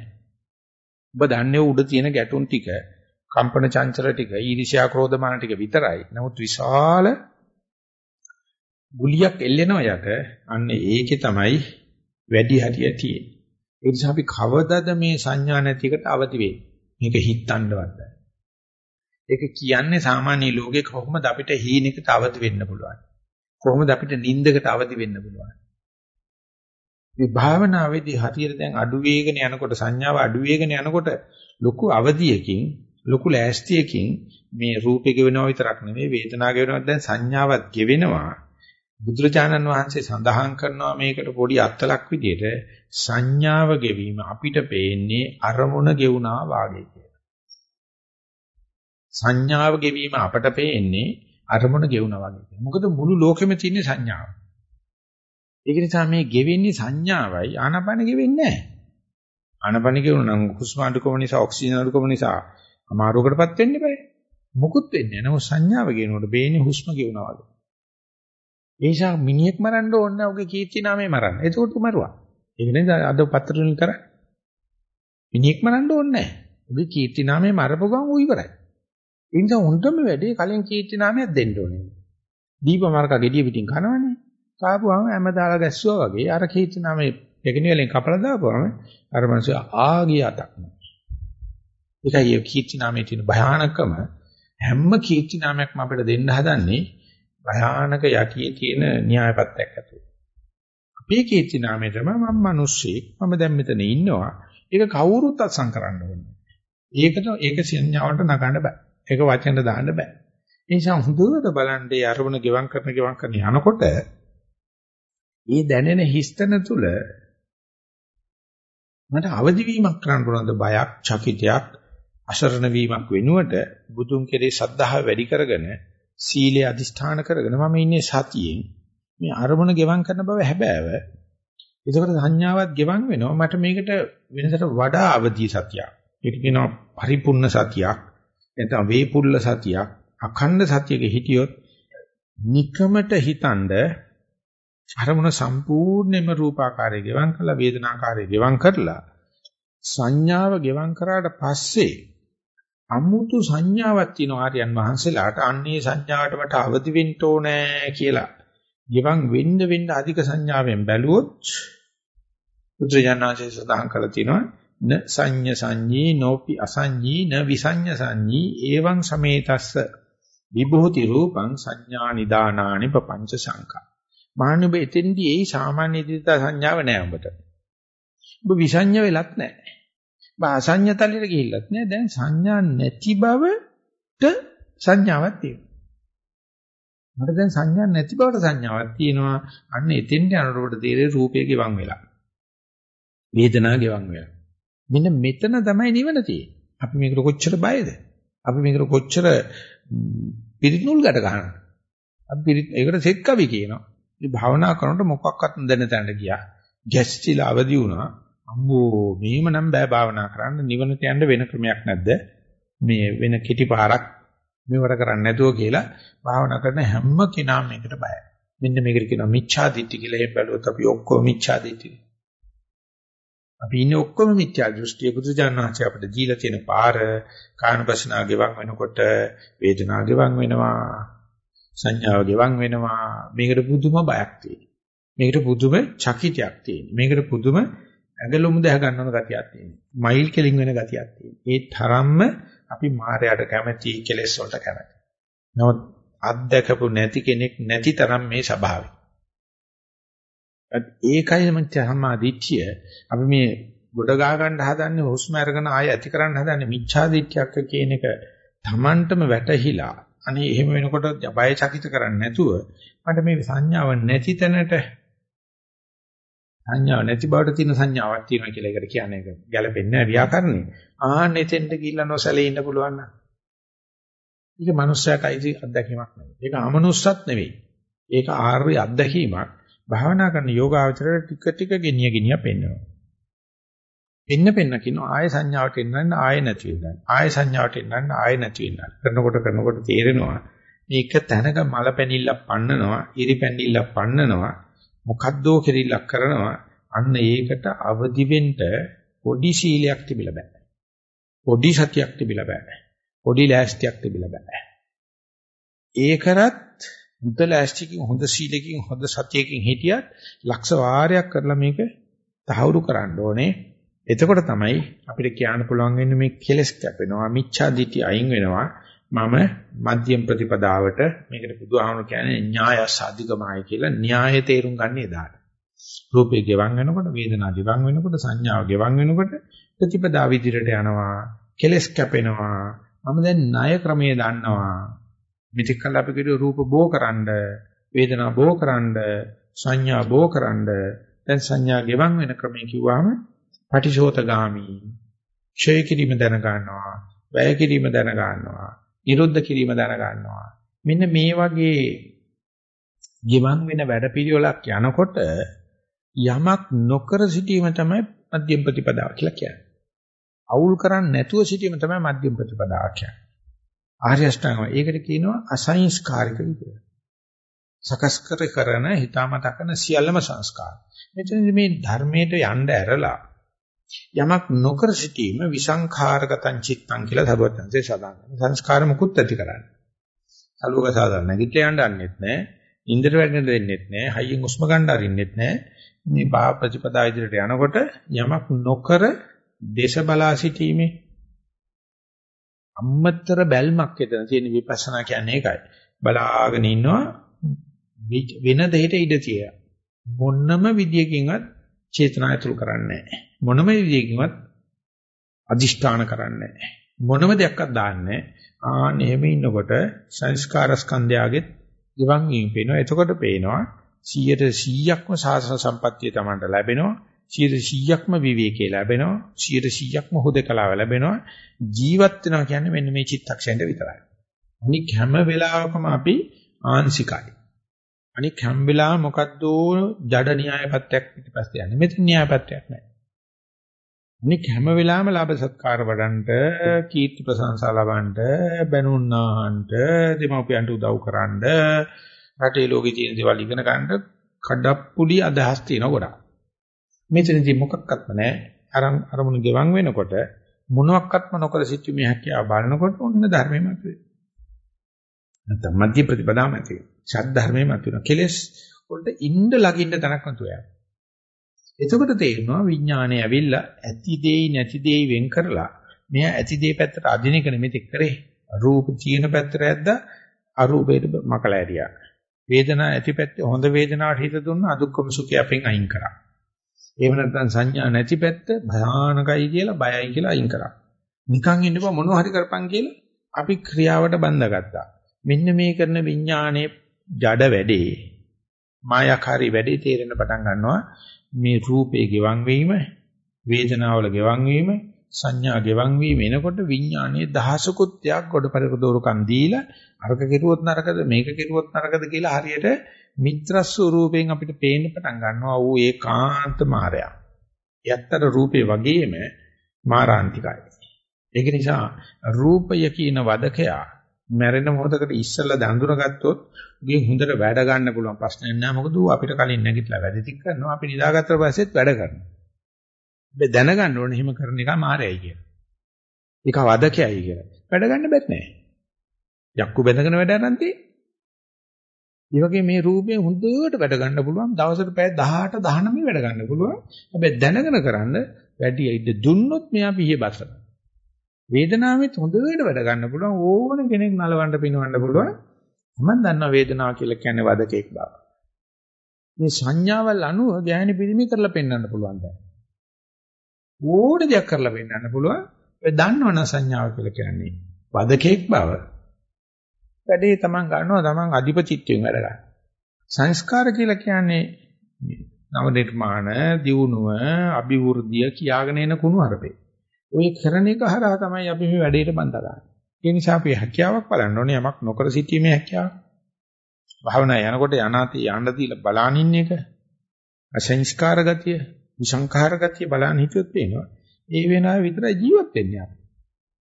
ඔබ දන්නේ උඩ තියෙන ගැටුම් ටික, කම්පන චංචල ටික, ඊර්ෂ්‍යා ක්‍රෝධ මාන ටික විතරයි. නමුත් විශාල ගුලියක් එල්ලෙනවා යට. අන්න ඒකේ තමයි වැඩි හරිය තියෙන්නේ. ඒ නිසා අපි කවදද මේ සංඥා නැති එකට අවදි වෙන්නේ? මේක හිතන්නවත් බෑ. ඒක කියන්නේ සාමාන්‍ය ලෝකේ කොහොමද අපිට හීනෙකට අවදි වෙන්න පුළුවන්? කොහොමද අපිට නිින්දකට අවදි වෙන්න පුළුවන්? මේ භාවනාවේදී හරියට දැන් අඩු වේගන යනකොට සංඥාව අඩු වේගන යනකොට ලොකු අවදියකින් ලොකු ලෑස්තියකින් මේ රූපේ ගෙවෙනවා විතරක් නෙමෙයි වේදනාව ගෙවෙනවා දැන් සංඥාවත් ගෙවෙනවා බුදුරජාණන් වහන්සේ සඳහන් කරනවා මේකට පොඩි අත්තලක් විදියට සංඥාව ගෙවීම අපිට පේන්නේ අරමුණ ගෙවුනා වාගේ සංඥාව ගෙවීම අපට පේන්නේ අරමුණ ගෙවුනා වගේ. මොකද මුළු ලෝකෙම තියෙන සංඥාව. ඒක නිසා මේ ගෙවෙන්නේ සංඥාවයි ආනපන ගෙවෙන්නේ නැහැ. ආනපන ගෙවුණා නම් හුස්ම අඩුකම නිසා ඔක්සිජන් අඩුකම නිසා අමාරුවකටපත් වෙන්න බෑ. මුකුත් වෙන්නේ නැහැ. නමුත් සංඥාව ගෙනනකොට බේන්නේ හුස්ම ගෙවුනා වගේ. ඒ නිසා මිනිහෙක් මරන්න ඕනේ නැහැ. ඔගේ කීර්ති නාමේ මරන්න. එතකොට මරුවා. ඒක නේද අද පත්‍ර වලින් කරන්නේ. මිනිහෙක් මරන්න ඕනේ නැහැ. ඔගේ කීර්ති නාමේ මරපු ගමන් ඌ ඉවරයි. ඒ නිසා හොඳම වැඩේ කලින් කීර්ති නාමයක් දෙන්න ඕනේ. දීපමාර්ක gediya පිටින් කනවනේ. කාපුවාම හැම දාලා ගැස්සුවා වගේ අර කීර්ති නාමයේ පෙකිනි වලින් කපලා දාපුවාම අර මිනිස්සු ආගිය අතක් නෑ. ඒකයි ඒ කීර්ති නාමයේ තියෙන භයානකම හැම කීර්ති නාමයක්ම අපිට දෙන්න හදන්නේ භයානක යකියේ තියෙන න්‍යායපත්‍යක් ඇතුළේ. අපේ කීර්ති නාමය තමයි මම මිනිස්සෙක් මම දැන් මෙතන ඉන්නවා. ඒක කවුරුත් අත්සන් කරන්න ඕනේ. ඒකට ඒක සංඥාවට නගන්න බෑ. ඒක වචෙන්ද දාන්න බෑ. ඒ නිසා හුදුවට බලන්නේ අරමුණ ගෙවම් කරන ගෙවම් කරන යනකොට මේ දැනෙන හිස්තන තුල මට අවදි වීමක් කරන්න පුළුවන්ද බයක්, චකිතයක්, අසරණ වීමක් වෙනුවට බුදුන් කෙරේ සද්ධාව වැඩි කරගෙන සීලය අදිෂ්ඨාන කරගෙන මම ඉන්නේ සතියෙන් මේ අරමුණ ගෙවම් කරන බව හැබෑව. ඒකකට සංඥාවක් ගෙවම් වෙනවා මට මේකට වෙනසට වඩා අවදි සතියක්. ඒක කියනවා පරිපූර්ණ සතියක්. නැත්නම් වේපුල්ල සතියක් අඛණ්ඩ සතියක හිටියොත් নিকමට හිතනද අරමුණ සම්පූර්ණයෙන්ම රූපාකාරය ගෙවම් කරලා වේදනාකාරය ගෙවම් කරලා සංඥාව ගෙවම් කරාට පස්සේ අමුතු සංඥාවක් තියෙන ආර්යයන් වහන්සේලාට. අන්නේ සංඥාවට මට අවදි වෙන්න ඕනේ කියලා. ගෙවම් වෙන්න වෙන්න අධික සංඥාවෙන් බැලුවොත් බුදුජානනාංශය සඳහන් කරලා තිනවා න සංඤ සංඤී නෝපි අසංඤී න විසඤ්ඤ සංඤී එවං සමේතස්ස විභූති රූපං සංඥා නිදානානි පపంచ සංඛා. මානුබ එතෙන්දී ඒ සාමාන්‍ය දිත සංඥාව නෑ උඹට ඔබ විසඤ්ඤ වෙලත් නෑ. ඔබ අසඤ්ඤ තලෙට ගිහිල්ලත් නෑ දැන් සංඥා නැති බවට සංඥාවක් තියෙනවා මට දැන් සංඥා නැති බවට සංඥාවක් තියෙනවා අන්න එතෙන්ට යනකොට තේරෙයි රූපයේ ගෙවන් වෙලා වේදනාව ගෙවන් වෙලා මෙන්න මෙතන තමයි නිවන තියෙන්නේ. අපි මේකට කොච්චර බයද? අපි මේකට කොච්චර පිරිනුල් ගැට ගන්නවා. අපි පිරිත් ඒකට සෙත් කවි කියනවා. ඉතින් භාවනා කරනකොට මොකක්වත් දැන තැනට ගියා. ගැස්ටිලා අවදි වුණා. අම්මෝ මේම නම් බෑ භාවනා කරන්න නිවනට යන්න වෙන ක්‍රමයක් නැද්ද? මේ වෙන කිටි පාරක් මෙවර කරන්නේ නැතුව කියලා භාවනා කරන හැම කෙනාම මේකට බයයි. මෙන්න මේකට කියනවා මිච්ඡා දිට්ඨි කියලා. එහෙම බැලුවොත් අපි ඔක්කොම මිච්ඡා දිට්ඨි. අපි ඉන්නේ ඔක්කොම මිත්‍යා දෘෂ්ටිය බුදුජානනාංශය අපිට දීලා තියෙන පාර කායනපසනාව ගෙවන් වෙනකොට වේදනාව ගෙවන් වෙනවා සංඥාව ගෙවන් වෙනවා මේකට පුදුම බයක් තියෙනවා මේකට පුදුම චකිතයක් තියෙනවා මේකට පුදුම ඇඟලුම් දැහ ගන්නවන ගතියක් තියෙනවා. මයිල් කෙලින් වෙන ගතියක් තියෙනවා. ඒ තරම්ම අපි මායයට කැමැති කෙලෙස් වලට කැමැති. නමුත් අත්දකපු නැති කෙනෙක් නැති තරම් මේ ස්වභාවය. ඒකයි මම සම්මාදිට්ඨිය අපි මේ ගොඩ ගහ ගන්න හදන්නේ හුස්ම අරගෙන ආය ඇති කරන්න හදන්නේ මිච්ඡා දිට්ඨියක් කියන එක Tamanටම වැටහිලා අනේ එහෙම වෙනකොට බය චකිත කරන්නේ නැතුව මට මේ සංඥාව නැති තැනට සංඥාව නැති බවට තියෙන සංඥාවක් තියෙනවා කියලා ඒකට කියන්නේ ඒක. ගැලපෙන්නේ නැහැ ව්‍යාකරණේ ආන්න එතෙන්ට ගිහිල්ලා නොසැලී ඉන්න පුළුවන් නම්. ඒක මනුස්සයාට අයිති අත්දැකීමක් නෙවෙයි. ඒක අමනුස්සත් නෙවෙයි. ඒක ආර්ය අත්දැකීමක්. භාවනා කරන යෝගාවචරයට ටික ටික ගෙනිය ගෙනිය පෙන්වනවා. එන්න පෙන්න කියන ආය සංඥාවට එන්නන්න ආය නැති වෙනවා. ආය සංඥාවට එන්නන්න ආය නැති වෙනවා. කරනකොට කරනකොට තේරෙනවා. මේක තැනක මල පැනිල්ලක් පන්නනවා, ඉරි පැනිල්ලක් පන්නනවා, මොකද්දෝ කෙරිල්ලක් කරනවා. අන්න ඒකට අවදි වෙන්න පොඩි සීලයක් තිබිලා බෑ. පොඩි සතියක් තිබිලා බෑ. පොඩි ලෑස්තියක් තිබිලා බෑ. ඒ කරත් හොඳ ලෑස්තිකින් හොඳ සීලකින් හොඳ සතියකින් හිටියත් ලක්ෂ වාරයක් කරලා මේක තහවුරු කරන්න ඕනේ. එතකොට තමයි අපිට කියන්න පුළුවන් වෙන්නේ මේ කෙලස් කැපෙනවා, මිච්ඡා දිටි අයින් වෙනවා. මම මධ්‍යම ප්‍රතිපදාවට මේකට බුදුහාමුදුරු කියන්නේ න්‍යාය සාධිකමයි කියලා න්‍යාය තේරුම් ගන්න එදාට. රූපේ ගෙවන් වෙනකොට, වේදනා ගෙවන් වෙනකොට, සංඥාව ගෙවන් වෙනකොට ප්‍රතිපදා විදිහට යනවා. කෙලස් කැපෙනවා. මම දැන් ණය ක්‍රමයේ දන්නවා. මෙතෙක් කල අපි කිව්ව රූප බෝකරනද වේදනා බෝකරනද සංඥා බෝකරනද දැන් සංඥා ගෙවන් වෙන ක්‍රමයේ කිව්වම පටිශෝතගාමි ක්ෂය කිරීම දැන ගන්නවා වැය කිරීම දැන ගන්නවා නිරුද්ධ කිරීම දැන ගන්නවා මෙන්න මේ වගේ ගෙවන් වෙන වැඩපිළිවෙලක් යනකොට යමක් නොකර සිටීම තමයි මධ්‍යම ප්‍රතිපදාව කියලා කියන්නේ. අවුල් කරන්නේ නැතුව සිටීම තමයි මධ්‍යම ප්‍රතිපදාව කියන්නේ. ආර්ය අෂ්ටාංගම. ඒකට කියනවා අසංස්කාරික කියලා. සකස් කර කරන හිතාමතා කරන සියල්ලම සංස්කාර. මෙතනදී මේ ධර්මයට යන්න ඇරලා යමක් නොකර සිටීම විසංඛාරගතං චිත්තං කියලා ධර්මයන්සේ සදාන. සංස්කාර මුකුත් ඇති කරන්නේ. සලුවක සාධාරණ නැගිටලා යන්න යන්නෙත් නැහැ. ඉන්ද්‍ර වැඩ දෙන්නෙත් නැහැ. හයියෙන් උස්ම ගන්න අරින්නෙත් නැහැ. මේ බා ප්‍රතිපදා ඉදිරියට යනකොට යමක් නොකර දේශ බලා සිටීමේ අම්මතර බැල්මක් එතන තියෙන විපස්සනා කියන්නේ ඒකයි. බලාගෙන ඉන්නවා වෙන දෙයකට ඉඩ තියලා. මොනම විදියකින්වත් චේතනා ඇතුල් කරන්නේ නැහැ. මොනම විදියකින්වත් අදිෂ්ඨාන කරන්නේ නැහැ. මොනම දෙයක්වත් දාන්නේ ආන් එහෙම ඉන්නකොට සංස්කාර ස්කන්ධයගෙත් ගිවන් වීම පේනවා. එතකොට පේනවා 100%ක්ම සාසන සම්පත්තිය Tamanට ලැබෙනවා. 100%ක්ම විවේකේ ලැබෙනවා. 100%ක්ම හුදකලාව ලැබෙනවා. ජීවත් වෙනවා කියන්නේ මෙන්න මේ චිත්තක්ෂණයට විතරයි. අනික හැම වෙලාවකම අපි ආංශිකයි. අනික හැම වෙලාවෙම මොකද්ද ජඩ න්‍යායපත්‍යක් පිටිපස්සේ යන්නේ. මෙතන න්‍යායපත්‍යක් නැහැ. අනික හැම වෙලාවෙම ලාභ සත්කාර වඩන්ට කීර්ති ප්‍රශංසා ලබන්නට බැනුන්නාහන්ට දෙමව්පියන්ට උදව් කරන්න රටේ ලෝකේ තියෙන දේවල් ඉගෙන ගන්න කඩප්පුලි අදහස් තියෙන ගොඩක් මෙතනදී මොකක්වත්ම නැහැ. අරන් අරමුණු ගෙවන් වෙනකොට මොනවත්ක්ම නොකර සිටීමේ හැකියාව බලනකොට ඔන්න ධර්මෙම ඇතුලේ. නැත්නම් මධ්‍ය ප්‍රතිපදාම ඇතුලේ. ශබ්ද ධර්මෙම ඇතුලේ. කෙලස් වලට ඉන්න ලගින්න තනක් නැතුව යනවා. එතකොට තේරෙනවා විඥානය ඇවිල්ලා ඇති දෙයි නැති දෙයි වෙන් කරලා මෙයා ඇති දෙයි පැත්තට අදින එක නෙමෙයි කරේ. රූප තියෙන පැත්තට ඇද්දා අරූපයට මකලා ඇරියා. වේදනාව ඇති පැත්තේ හොඳ වේදනාවට හිත දුන්නා අදුක්කම සුඛය අපෙන් අයින් කරා. එහෙම නැත්නම් සංඥා නැති පැත්ත භයානකයි කියලා බයයි කියලා අයින් කරා. නිකන් ඉන්නපුවා මොනවා හරි කරපන් කියලා අපි ක්‍රියාවට බඳගත්තා. මෙන්න මේ කරන විඥානයේ ජඩ වැඩේ මායාකාරී වැඩේ තේරෙන්න පටන් ගන්නවා. මේ රූපේ ගෙවන් වීම, වේදනාවල ගෙවන් වීම, සංඥා ගෙවන් වීම එනකොට විඥානයේ දහසකුත් යක් ගොඩපරක දෝරුකම් දීලා අරක කෙරුවොත් නරකද මේක කෙරුවොත් නරකද කියලා හරියට මිත්‍ර ස්වරූපයෙන් අපිට පේන්න පටන් ගන්නවා ඌ ඒකාන්ත මායя. යත්තර රූපේ වගේම මාරාන්තිකයි. ඒක නිසා රූපය කියන වදකයා මැරෙන මොහොතකට ඉස්සෙල්ලා දඳුරගත්තොත් උගේ හොඳට වැඩ ගන්න පුළුවන් ප්‍රශ්නයක් නෑ මොකද ඌ අපිට කලින් නැගිටලා වැඩ ටික කරනවා අපි නිදාගත්තට පස්සෙත් වැඩ කරනවා. මේ දැනගන්න ඕනේ එහෙම කරන එක මායයි කියලා. ඒක වදකයයි කියලා. වැඩ ගන්න බැත් නෑ. යක්කු බැඳගෙන වැඩ අරන් තියෙන්නේ. ඒ වගේ මේ රූපේ හොඳට වැඩ ගන්න පුළුවන් දවසට පැය 18 19 වැඩ ගන්න පුළුවන්. හැබැයි දැනගෙන කරන්න වැඩි ඉඳ දුන්නොත් මෙයා පිහිය බසන. වේදනාවෙත් හොඳට වැඩ ගන්න පුළුවන් ඕන කෙනෙක් නලවන්න පිනවන්න පුළුවන්. මම දන්නවා වේදනාව කියලා කියන්නේ වදකෙක් බව. මේ සංඥාවල් අනුව ඥාන පිරිමි කරලා පෙන්වන්න පුළුවන් දැන්. ඕන දෙයක් කරලා පෙන්වන්න පුළුවන්. ඒ දන්නවන සංඥාව කියලා කියන්නේ වදකෙක් බව. වැඩේ තමන් ගන්නවා තමන් අධිපතිත්වයෙන් වැඩ ගන්න. සංස්කාර කියලා කියන්නේ නව නිර්මාණ, දියුණුව, අභිවෘද්ධිය කියාගෙන එන කුණු හරපේ. ওই කරන එක හරහා තමයි අපි මේ වැඩේට බඳගන්නේ. ඒ නිසා අපි හැකියාවක් බලන්න ඕනේ යමක් නොකර සිටීමේ හැකියාව. භාවනා යනකොට යනාති යන්න දීලා බලානින්න එක. අසංස්කාර ගතිය, විසංඛාර ගතිය බලන්න හිතුවොත් පේනවා. ඒ වෙනාවේ විතරයි ජීවත් වෙන්නේ අපි.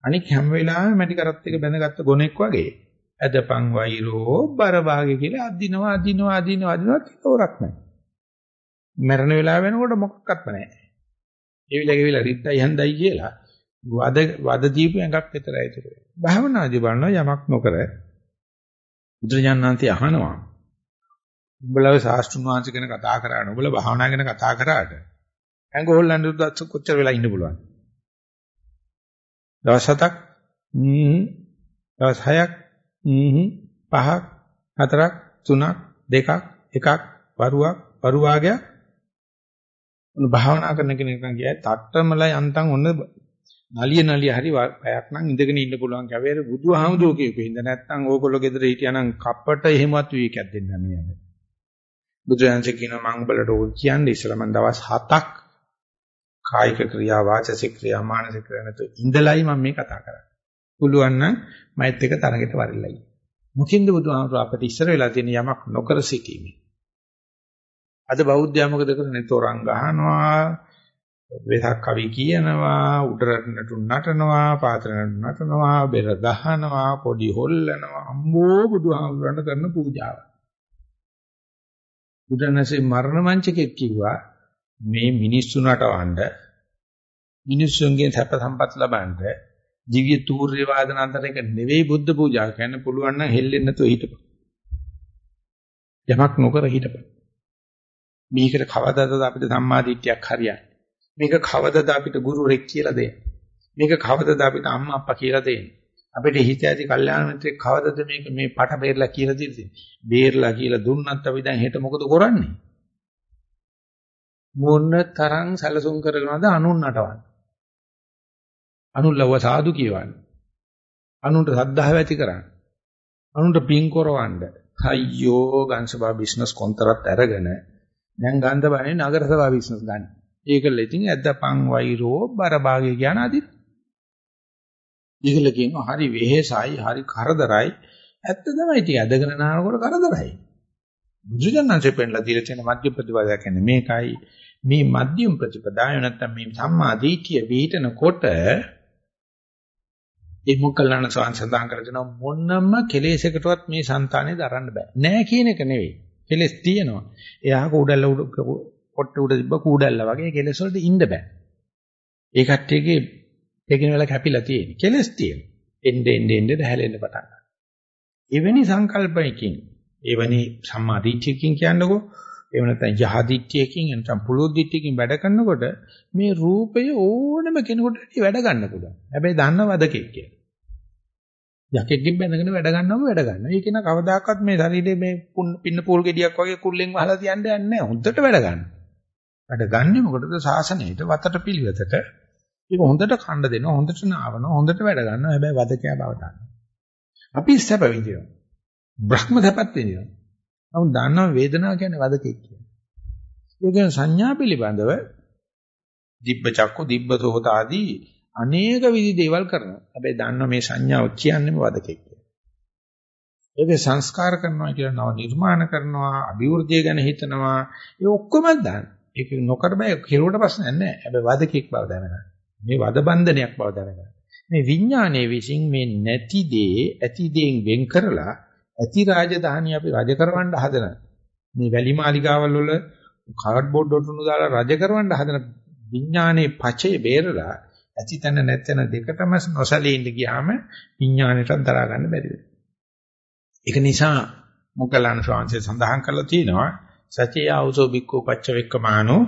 අනික හැම වෙලාවෙම මැටි කරත් එක බැඳගත්ත ගොනෙක් වගේ. ඇදපන් වෛරෝ බර භාගේ කියලා අදිනවා අදිනවා අදිනවා අදිනවා තෝරක් නැහැ. මරණ වෙලාව වෙනකොට මොකක්වත් නැහැ. ඒ විලගෙවිලා රිද්දයි හන්දයි කියලා වද වද දීපු එකක් විතරයි ඒක. භාවනාදී බලනවා යමක් නොකර බුදුරජාණන්ති අහනවා. උඹලව ශාස්ත්‍රුන් වහන්සේ ගැන කතා කරාන උඹල භාවනා ගැන කතා කරාට ඇඟ හොල්ලන්න උදත් කොච්චර වෙලා ඉන්න පුළුවන්. දවස් හතක් හ්ම් දවස් හයක් හ්ම් පහක් හතරක් තුනක් දෙකක් එකක් වරුවක් වරුවාගයක් උන් භාවනා කරන කෙනෙක් නම් කියයි තට්ටමල යන්තම් ඔන්න නලිය නලිය හරි පැයක් නම් ඉඳගෙන ඉන්න පුළුවන් කැවේර බුදුහාමුදුරුවෝ කියපු හින්දා නැත්තම් ඕගොල්ලෝ ගෙදර හිටියානම් කප්පට එහෙමවත් වීකයක් දෙන්න නෑ බුදුරජාණන් කියනවා මම උඹලට ඕක කියන්නේ ඉස්සලා මම දවස් 7ක් කායික ක්‍රියා වාචසික ක්‍රියා මානසික ක්‍රියා නැතු ඉඳලයි මම මේ කතා කරන්නේ. පුළුවන් නම් මෛත් එක තරගෙට වරිල්ලයි. මුකින්ද බුදුහාමුදුරුවෝ අපිට ඉස්සර වෙලා තියෙන යමක් නොකර සිටීමේ අද බෞද්ධයා මොකද කරන්නේ? තොරන් ගහනවා, වෙසක් කවි කියනවා, උඩරට නටුන් නටනවා, පාත්‍ර නටුන් නටනවා, බෙර ගහනවා, පොඩි හොල්ලනවා. අම්මෝ බුදුහාමුදුරන්ට කරන පූජාව. බුදුනසේ මරණ මංචකෙත් කිව්වා මේ මිනිස්සු නටවන්න මිනිස්සුන්ගෙන් සැප සම්පත් ලබන්න දිව්‍ය තූර්ය වාදන අතර එක නෙවෙයි බුද්ධ පූජා කියන්න පුළුවන් නම් හෙල්ලෙන්න නැතුව හිටපන්. යමක් නොකර හිටපන්. මේකට කවදාද අපිට සම්මාදිට්ඨියක් හරියන්නේ? මේක කවදාද අපිට ගුරුරෙක් කියලා දෙන්නේ? මේක කවදාද අපිට අම්මා අප්පා කියලා දෙන්නේ? අපිට හිත ඇති කල්යාණ මිත්‍රෙක් කවදාද මේක මේ පට බේරලා කියලා දෙන්නේ? බේරලා කියලා දුන්නත් අපි දැන් හෙට මොකද කරන්නේ? මොන තරම් සැලසුම් කරගෙනද අනුන් නටවන්නේ? අනුන්ලව සාදු කියවන්නේ. අනුන්ට සද්ධාව ඇති කරන්නේ. අනුන්ට පින් කරවන්න. අයියෝ ගංශබා බිස්නස් කොන්තරත් අරගෙන දැන් ගන්ධ බණේ නගර සභා බිස්නස් ගන්න. ඒකල ඉතින් ඇද්දපන් වෛරෝ බරභාගය කියන අදිත්. ඒකල කියනවා හරි වෙහෙසයි හරි කරදරයි. ඇත්ත තමයි ඉතින් ඇදගෙන නානකොට කරදරයි. බුදුජානන්සේ පෙන්ලා දීලා තියෙන මධ්‍ය ප්‍රතිපදාව කියන්නේ මේකයි. මේ මධ්‍යම ප්‍රතිපදාව නැත්තම් මේ සම්මා දිට්ඨිය විහිටනකොට ඒ මොකලන සඳහන් කරගෙන මොනම කෙලෙසකටවත් මේ సంతානේ දරන්න බෑ. නෑ කියන එක නෙවෙයි. කෙලස් තියෙනවා. එයා කූඩල්ල උඩ පොට්ට උඩ තිබ්බ කූඩල්ල වගේ කෙලස් වලට ඉන්න බෑ. ඒ කට්ටියගේ තේකින වෙලා කැපිලා තියෙන. කෙලස් තියෙනවා. එnde ende ende හැලෙන්න පටන් ගන්නවා. එවැනි සංකල්පයකින් එවැනි සම්මාදිට්ඨියකින් කියන්නකෝ එහෙම නැත්නම් යහදිට්ඨියකින් නැත්නම් පුලුද්දිට්ඨියකින් වැඩ කරනකොට මේ රූපය ඕනම කෙනෙකුට වැඩ ගන්න පුළුවන්. හැබැයි දන්නවදකෙක් කියලා. යකෙක්ගෙන් බැඳගෙන වැඩ ගන්නවම වැඩ ගන්නවා. ඒක න කවදාකවත් මේ ශරීරයේ මේ පින්න පූල් ගෙඩියක් වගේ කුල්ලෙන් වහලා තියන්න යන්නේ නැහැ. හොඳට වැඩ ගන්නවා. වැඩ ගන්නෙ මොකටද? සාසනයට වතට පිළිවෙතට. ඒක හොඳට කණ්ඩ දෙනවා, හොඳට නාවනවා, හොඳට වැඩ ගන්නවා. හැබැයි වදකයා බව ගන්න. අපි සැප විඳිනවා. බ්‍රහ්ම සැපත් විඳිනවා. නමුත් දන්නවා වේදනාව කියන්නේ වදකෙක් කියලා. ඒ කියන්නේ සංඥා පිළිබඳව දිබ්බ චක්ක දිබ්බ සෝත ආදී අනේක විදි දේවල් කරනවා. හැබැයි දන්නවා මේ සංඥාව කියන්නේම වදකෙක් කියලා. ඒකේ සංස්කාර කරනවා කියලා නව නිර්මාණ කරනවා, අභිවෘද්ධිය ගැන හිතනවා. ඒ ඔක්කොම දාන්න. ඒක නොකර බෑ කෙරුවට ප්‍රශ්නයක් නැහැ. හැබැයි වදකෙක් බව දැනගන්න. මේ වද බන්ධනයක් බව දැනගන්න. මේ විඥානයේ විසින් මේ නැති දේ ඇති දේෙන් වෙන් කරලා ඇති රාජධානිය අපි රජ කරවන්න හදන මේ වැලි මාලිගාවල් වල කාඩ්බෝඩ් ඔටුනු දාලා රජ කරවන්න හදන විඥානයේ පචේ බේරලා ඇති තැන නැත්නම් දෙකටම නොසලී ඉඳ ගියාම විඥාණයටත් දරා ගන්න බැරි වෙනවා. ඒක නිසා මොග්ගලණ ශාන්සේ සඳහන් කරලා තියෙනවා සචේ ආවසෝ බික්කෝ පච්චවෙක්කමානෝ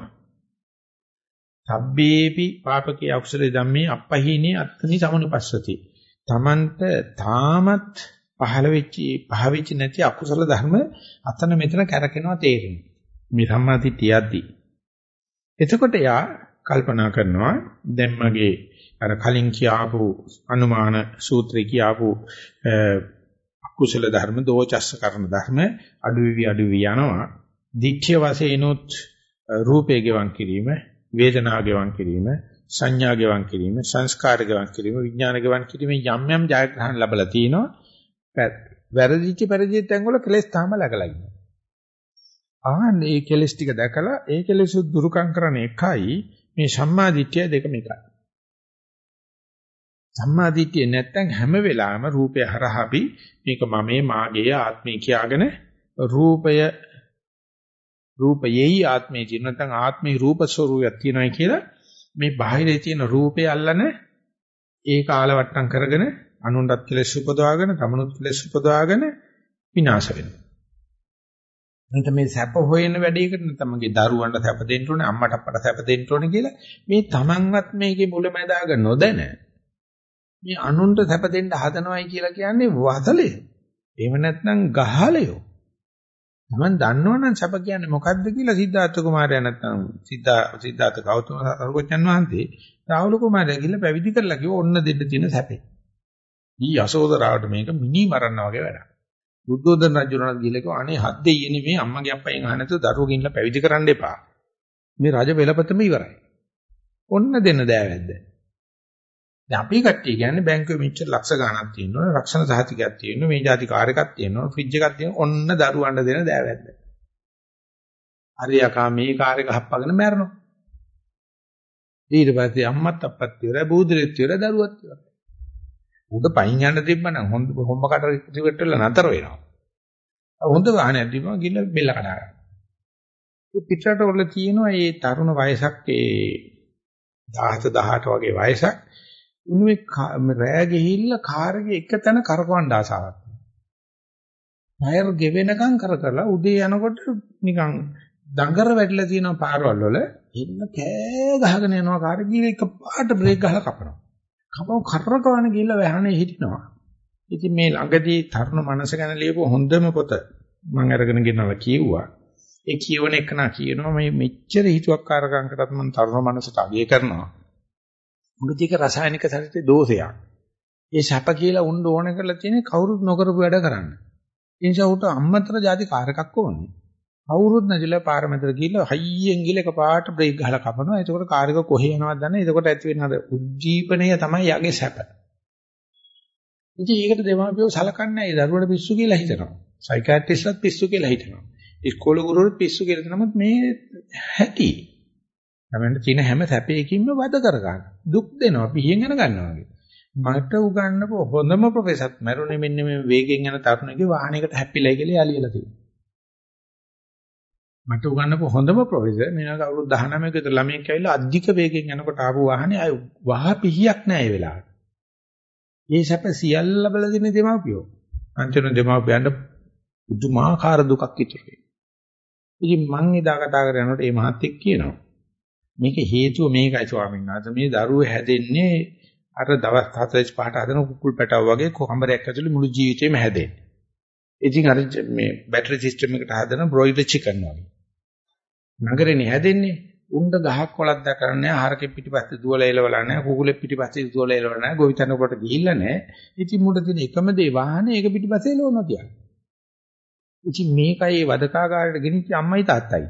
සබ්බේපි පාපකේ අකුසලේ ධම්මේ අපහිනේ අත්ථනි සමනුපස්සති. තමන්ට තාමත් පහළ වෙච්ච පහවෙච්ච නැති අකුසල ධර්ම අතන මෙතන කැරකෙනවා තේරෙනවා. මේ සම්මාදිටියද්දි. එතකොට යා කල්පනා කරනවා දැන් මගේ අර කලින් කියාපු අනුමාන සූත්‍රය කියාපු අකුසල ධර්ම දෝචස්ස කරන ධර්ම අඩුවි අඩුවි යනවා. දික්ඛ්‍ය වශයෙන්ොත් රූපේ ගෙවන් කිරීම වේදනාව ගෙවන් කිරීම, සංඥා ගෙවන් කිරීම, සංස්කාර ගෙවන් කිරීම, විඥාන ගෙවන් කිරීම යම් යම් ජයග්‍රහණ ලැබලා තිනවා. වැරදිච්ච පරිදිත් තැන් වල කෙලස් තාම läගලා ඉන්නවා. ආන්න ඒ කෙලස් ටික දැකලා ඒ කෙලස් දුරුකම් කරන එකයි මේ සම්මා දිට්ඨිය දෙකම එකයි. සම්මා දිට්ඨිය නැත්තම් හැම වෙලාවෙම රූපය හරහා අපි මේක මමේ මාගේ ආත්මය කියාගෙන රූපය රූපයෙහි ආත්මේ තියෙන නැත්නම් ආත්මේ රූප ස්වરૂපයක් තියෙනවා කියලා මේ බාහිරේ තියෙන රූපය අල්ලන ඒ කාලවට්ටම් කරගෙන අනුන්ටත් කෙලෙස් උපදවාගෙන තමනුත් කෙලෙස් උපදවාගෙන විනාශ වෙනවා. එතන මේ සැප හොයන වැඩේකට තමගේ දරුවන්ට සැප දෙන්න ඕනේ අම්මට අප්පට සැප දෙන්න ඕනේ කියලා මේ තමන්වත් මේකේ මුලැමැදාග නොදැන මේ අනුන්ට සැප දෙන්න හදනවයි කියලා කියන්නේ වදලේ. එහෙම නැත්නම් ගහලයෝ. මම දන්නවනම් සැප කියන්නේ මොකද්ද කියලා සිද්ධාර්ථ කුමාරයා නැත්නම් සිද්ධා සිද්ධාර්ථ ගෞතම සරුවචන් වහන්සේ රාහුල කුමාරයා ගිහිල්ලා පැවිදි කරලා කිව්ව ඔන්න දෙන්න තියෙන සැපේ. ඊ යසෝදරාවට මේක මිනි මරන්න වගේ වැඩක්. බුද්ධෝදන රජුණන් ගිහිල්ලා කිව්වා අනේ හත් දෙයියනේ මේ අම්මගේ අප්පගෙන් අහ නැතුව දරුවෝ ගිහිල්ලා පැවිදි කරන්න එපා. මේ රජ වෙලපතම ඉවරයි. ඔන්න දෙන්න දෑවැද්ද. දැන් අපි කට්ටිය කියන්නේ බැංකුවේ මෙච්චර ලක්ෂ ගණනක් තියෙනවා රක්ෂණ සහතිකයක් තියෙනවා මේ જાති කාර් එකක් තියෙනවා ෆ්‍රිජ් එකක් තියෙනවා ඔන්න දරුවන්ට දෙන දෑවැද්ද. හරියකා මේ කාර් එක හප්පගෙන මැරෙනවා. ඊට පස්සේ අම්මත් අප්පත් ඉවරයි බූදලෙත් ඉවරයි දරුවත් ඉවරයි. උඩ පයින් යන්න තිබ්බනම් හොඳ හොම්බ කට රිවර්ට් වෙලා නතර වෙනවා. හොඳ වාහනයක් තිබ්බම ගිල්ල බෙල්ල කඩා ගන්නවා. ඒ පිටරට වල තියෙනවා මේ තරුණ වයසක් ඒ 17 18 වගේ වයසක් උණුවේ රෑ ගිහිල්ලා කාර් එකේ එක තැන කරකවන්න ආසාවක්. ටයර් ගෙවෙනකම් කර කරලා උදේ යනකොට නිකන් දඟර වැටිලා තියෙන පාරවල් වල එන්න කෑ ගහගෙන යනවා කාර් ගිහින් එක පාට බ්‍රේක් ගහලා කපනවා. කපව කරකවන ගිහිල්ලා වැහනේ හිටිනවා. ඉතින් මේ ළඟදී තරුණ මනස ගැන ලියපු හොඳම පොත මම අරගෙන ගෙනලා කියෙව්වා. ඒ කියවන එක නා කියනවා මේ මෙච්චර හිතුවක්කාරකම් මම තරුණ මනසට අගය කරනවා. මොකද ඒක රසායනික සැරිතේ දෝෂයක්. ඒ සැප කියලා උන්න ඕන කරලා තියෙන්නේ කවුරුත් නොකරපු වැඩ කරන්න. ඒ නිසා උට අම්මතර ಜಾති කාර් එකක් ඕනේ. කවුරුත් නැතිලා පාර මැදට ගිහිල්ලා හයියෙන් ගිහලා එකපාරට බ්‍රේක් ගහලා කපනවා. එතකොට කාර් එක කොහේ යනවද දන්නේ. එතකොට ඇති වෙන අර උද්දීපනය තමයි යගේ සැප. ඉතින් ඒකට දෙමාපියෝ සලකන්නේ ඒ දරුවට පිස්සු කියලා හිතනවා. සයිකියාට්‍රිස්ට්ලත් පිස්සු කියලා හිතනවා. ඉස්කෝල ගුරුවරුත් පිස්සු කියලා නමුත් මේ හැටි තමන්ට තියෙන හැම සැපයකින්ම වද කර ගන්න. දුක් දෙනවා පිහින් යන ගන්නවා වගේ. මට උගන්නපු හොඳම ප්‍රොෆෙසර්ත් මරුනේ මෙන්න මේ වේගෙන් යන තරුණයෙක්ගේ වාහනයකට හැප්පිලා කියලා යාලියලා තියෙනවා. මට උගන්නපු හොඳම ප්‍රොෆෙසර් මෙයා කවුරුත් 19 ක විතර ළමයෙක් ඇවිල්ලා අධික වේගෙන් යනකොට ආපු වාහනේ අය වහ පිහියක් නැහැ ඒ වෙලාවට. මේ සැප සියල්ල ලැබලා දෙන දෙමාපියෝ. අන්තිම දෙමාපියන්ට පුදුමාකාර දුකක් ඉතුරු වෙනවා. ඉතින් මං එදා කතා කරගෙන යනකොට මේ මහත්තයෙක් කියනවා මේක හේතුව මේකයි ස්වාමීන් වහන්සේ. මේ දරුවෝ හැදෙන්නේ අර දවස් 45ට හදන කුකුල් පැටව වගේ කොහඹරයක් ඇතුළේ මුළු ජීවිතේම හැදෙන්නේ. ඉතින් අර මේ බැටරි සිස්ටම් එකට හදන බ්‍රොයිලර් චිකන් වගේ. නගරේනේ හැදෙන්නේ. උණ්ඩ ගහක් වලක් දැකලා නැහැ. හරකෙ පිටිපස්සේ දුවලා එලවලා නැහැ. කුකුලෙ පිටිපස්සේ දුවලා එලවලා නැහැ. ගොවිතැන කොට ගිහිල්ලා නැහැ. ඉතින් මුඩ තියෙන එකම දේ වාහනේ ඒක පිටිපස්සේ එලවනවා කියන්නේ. ඉතින් මේකයි වදකාගාරයට ගෙනිච්ච අම්මයි තාත්තයි.